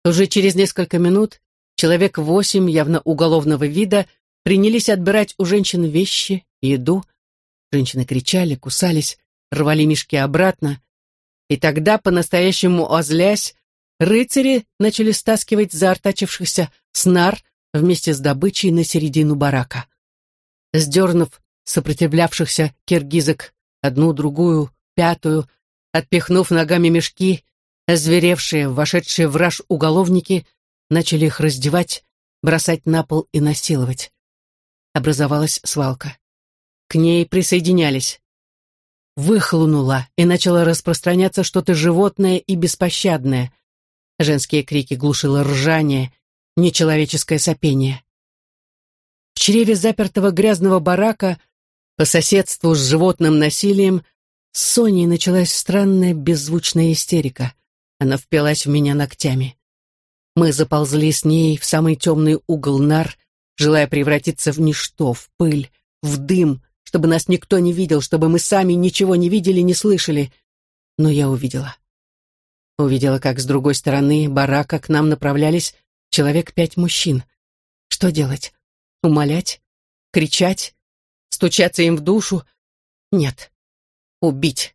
Уже через несколько минут человек восемь явно уголовного вида принялись отбирать у женщин вещи, еду. Женщины кричали, кусались, рвали мешки обратно. И тогда, по-настоящему озлясь, рыцари начали стаскивать заортачившихся снар вместе с добычей на середину барака. Сдернув сопротивлявшихся киргизок одну, другую, пятую, отпихнув ногами мешки, озверевшие, вошедшие в раж уголовники, начали их раздевать, бросать на пол и насиловать. Образовалась свалка. К ней присоединялись. Выхлынуло, и начало распространяться что-то животное и беспощадное. Женские крики глушило ржание, нечеловеческое сопение. В чреве запертого грязного барака, по соседству с животным насилием, с Соней началась странная беззвучная истерика. Она впилась в меня ногтями. Мы заползли с ней в самый темный угол нар, желая превратиться в ничто, в пыль, в дым, чтобы нас никто не видел, чтобы мы сами ничего не видели, не слышали. Но я увидела. Увидела, как с другой стороны барака к нам направлялись человек пять мужчин. Что делать? Умолять? Кричать? Стучаться им в душу? Нет. Убить.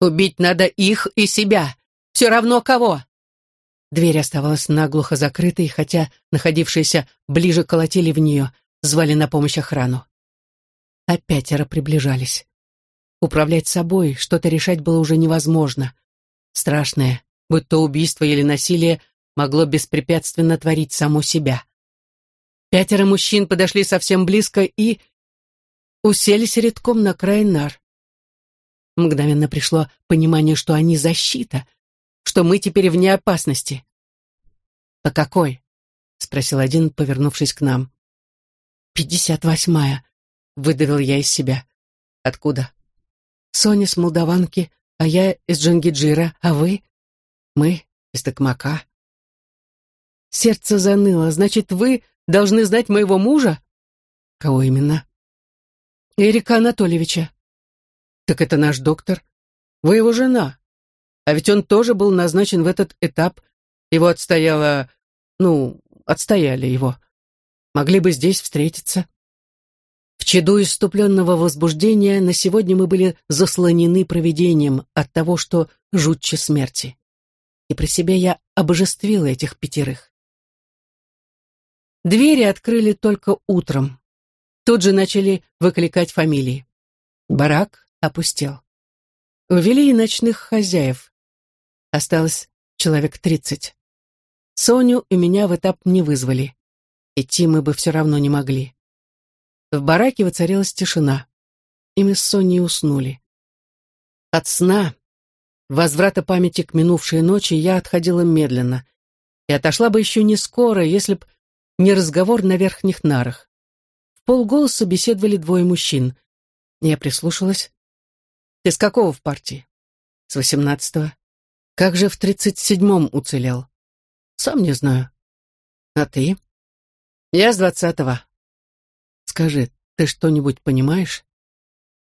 Убить надо их и себя. Все равно кого. Дверь оставалась наглухо закрытой, хотя находившиеся ближе колотили в нее, звали на помощь охрану. А пятеро приближались. Управлять собой, что-то решать было уже невозможно. Страшное, будь то убийство или насилие, могло беспрепятственно творить само себя. Пятеро мужчин подошли совсем близко и уселись редком на край нар. Мгновенно пришло понимание, что они защита, что мы теперь вне опасности. «По какой?» — спросил один, повернувшись к нам. «Пятьдесят восьмая», — выдавил я из себя. «Откуда?» «Соня с Молдаванки, а я из Джангиджира, а вы?» «Мы из Токмака». Сердце заныло. «Значит, вы должны знать моего мужа?» «Кого именно?» «Эрика Анатольевича». «Так это наш доктор. Вы его жена. А ведь он тоже был назначен в этот этап. Его отстояла... Ну, отстояли его. Могли бы здесь встретиться». В чаду иступленного возбуждения на сегодня мы были заслонены провидением от того, что жутче смерти. И при себе я обожествила этих пятерых. Двери открыли только утром. Тут же начали выкликать фамилии. Барак опустел. Увели и ночных хозяев. Осталось человек тридцать. Соню и меня в этап не вызвали. Идти мы бы все равно не могли. В бараке воцарилась тишина. И мы с Соней уснули. От сна, возврата памяти к минувшей ночи, я отходила медленно. И отошла бы еще не скоро, если б не разговор на верхних нарах. В полголоса беседовали двое мужчин. Я прислушалась. «Ты с какого в партии?» «С восемнадцатого». «Как же в тридцать седьмом уцелел?» «Сам не знаю». «А ты?» «Я с двадцатого». «Скажи, ты что-нибудь понимаешь?»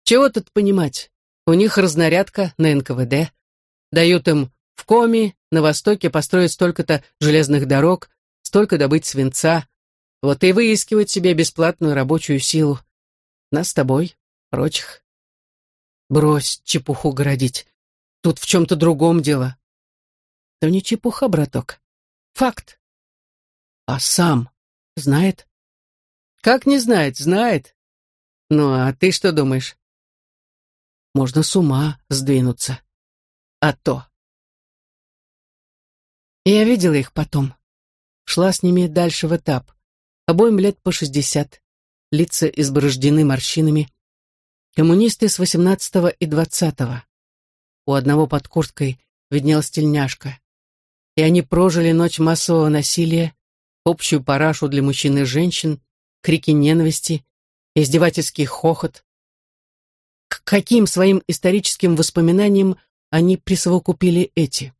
«Чего тут понимать? У них разнарядка на НКВД. Дают им в Коми, на Востоке построить столько-то железных дорог, столько добыть свинца, вот и выискивать себе бесплатную рабочую силу. Нас с тобой, прочих. Брось чепуху городить. Тут в чем-то другом дело. Да не чепуха, браток. Факт. А сам знает? Как не знает, знает. Ну, а ты что думаешь? Можно с ума сдвинуться. А то. Я видела их потом шла с ними дальше в этап. Обоим лет по шестьдесят, лица изборождены морщинами. Коммунисты с восемнадцатого и двадцатого. У одного под курткой виднелась тельняшка. и они прожили ночь массового насилия, общую парашу для мужчин и женщин, крики ненависти, издевательский хохот. К каким своим историческим воспоминаниям они присовокупили эти?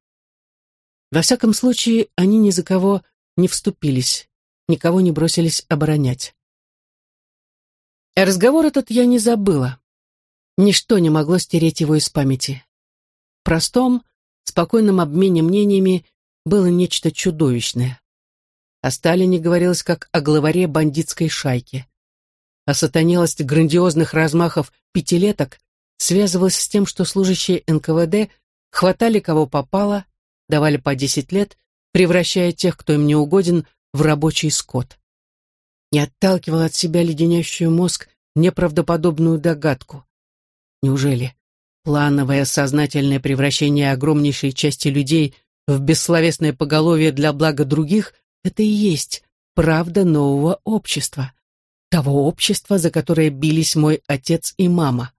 Во всяком случае, они ни за кого не вступились, никого не бросились оборонять. Разговор этот я не забыла. Ничто не могло стереть его из памяти. В простом, спокойном обмене мнениями было нечто чудовищное. О Сталине говорилось как о главаре бандитской шайки. А сатанелость грандиозных размахов пятилеток связывалась с тем, что служащие НКВД хватали кого попало, давали по десять лет, превращая тех, кто им не угоден, в рабочий скот. Не отталкивал от себя леденящую мозг неправдоподобную догадку. Неужели плановое сознательное превращение огромнейшей части людей в бессловесное поголовье для блага других — это и есть правда нового общества, того общества, за которое бились мой отец и мама?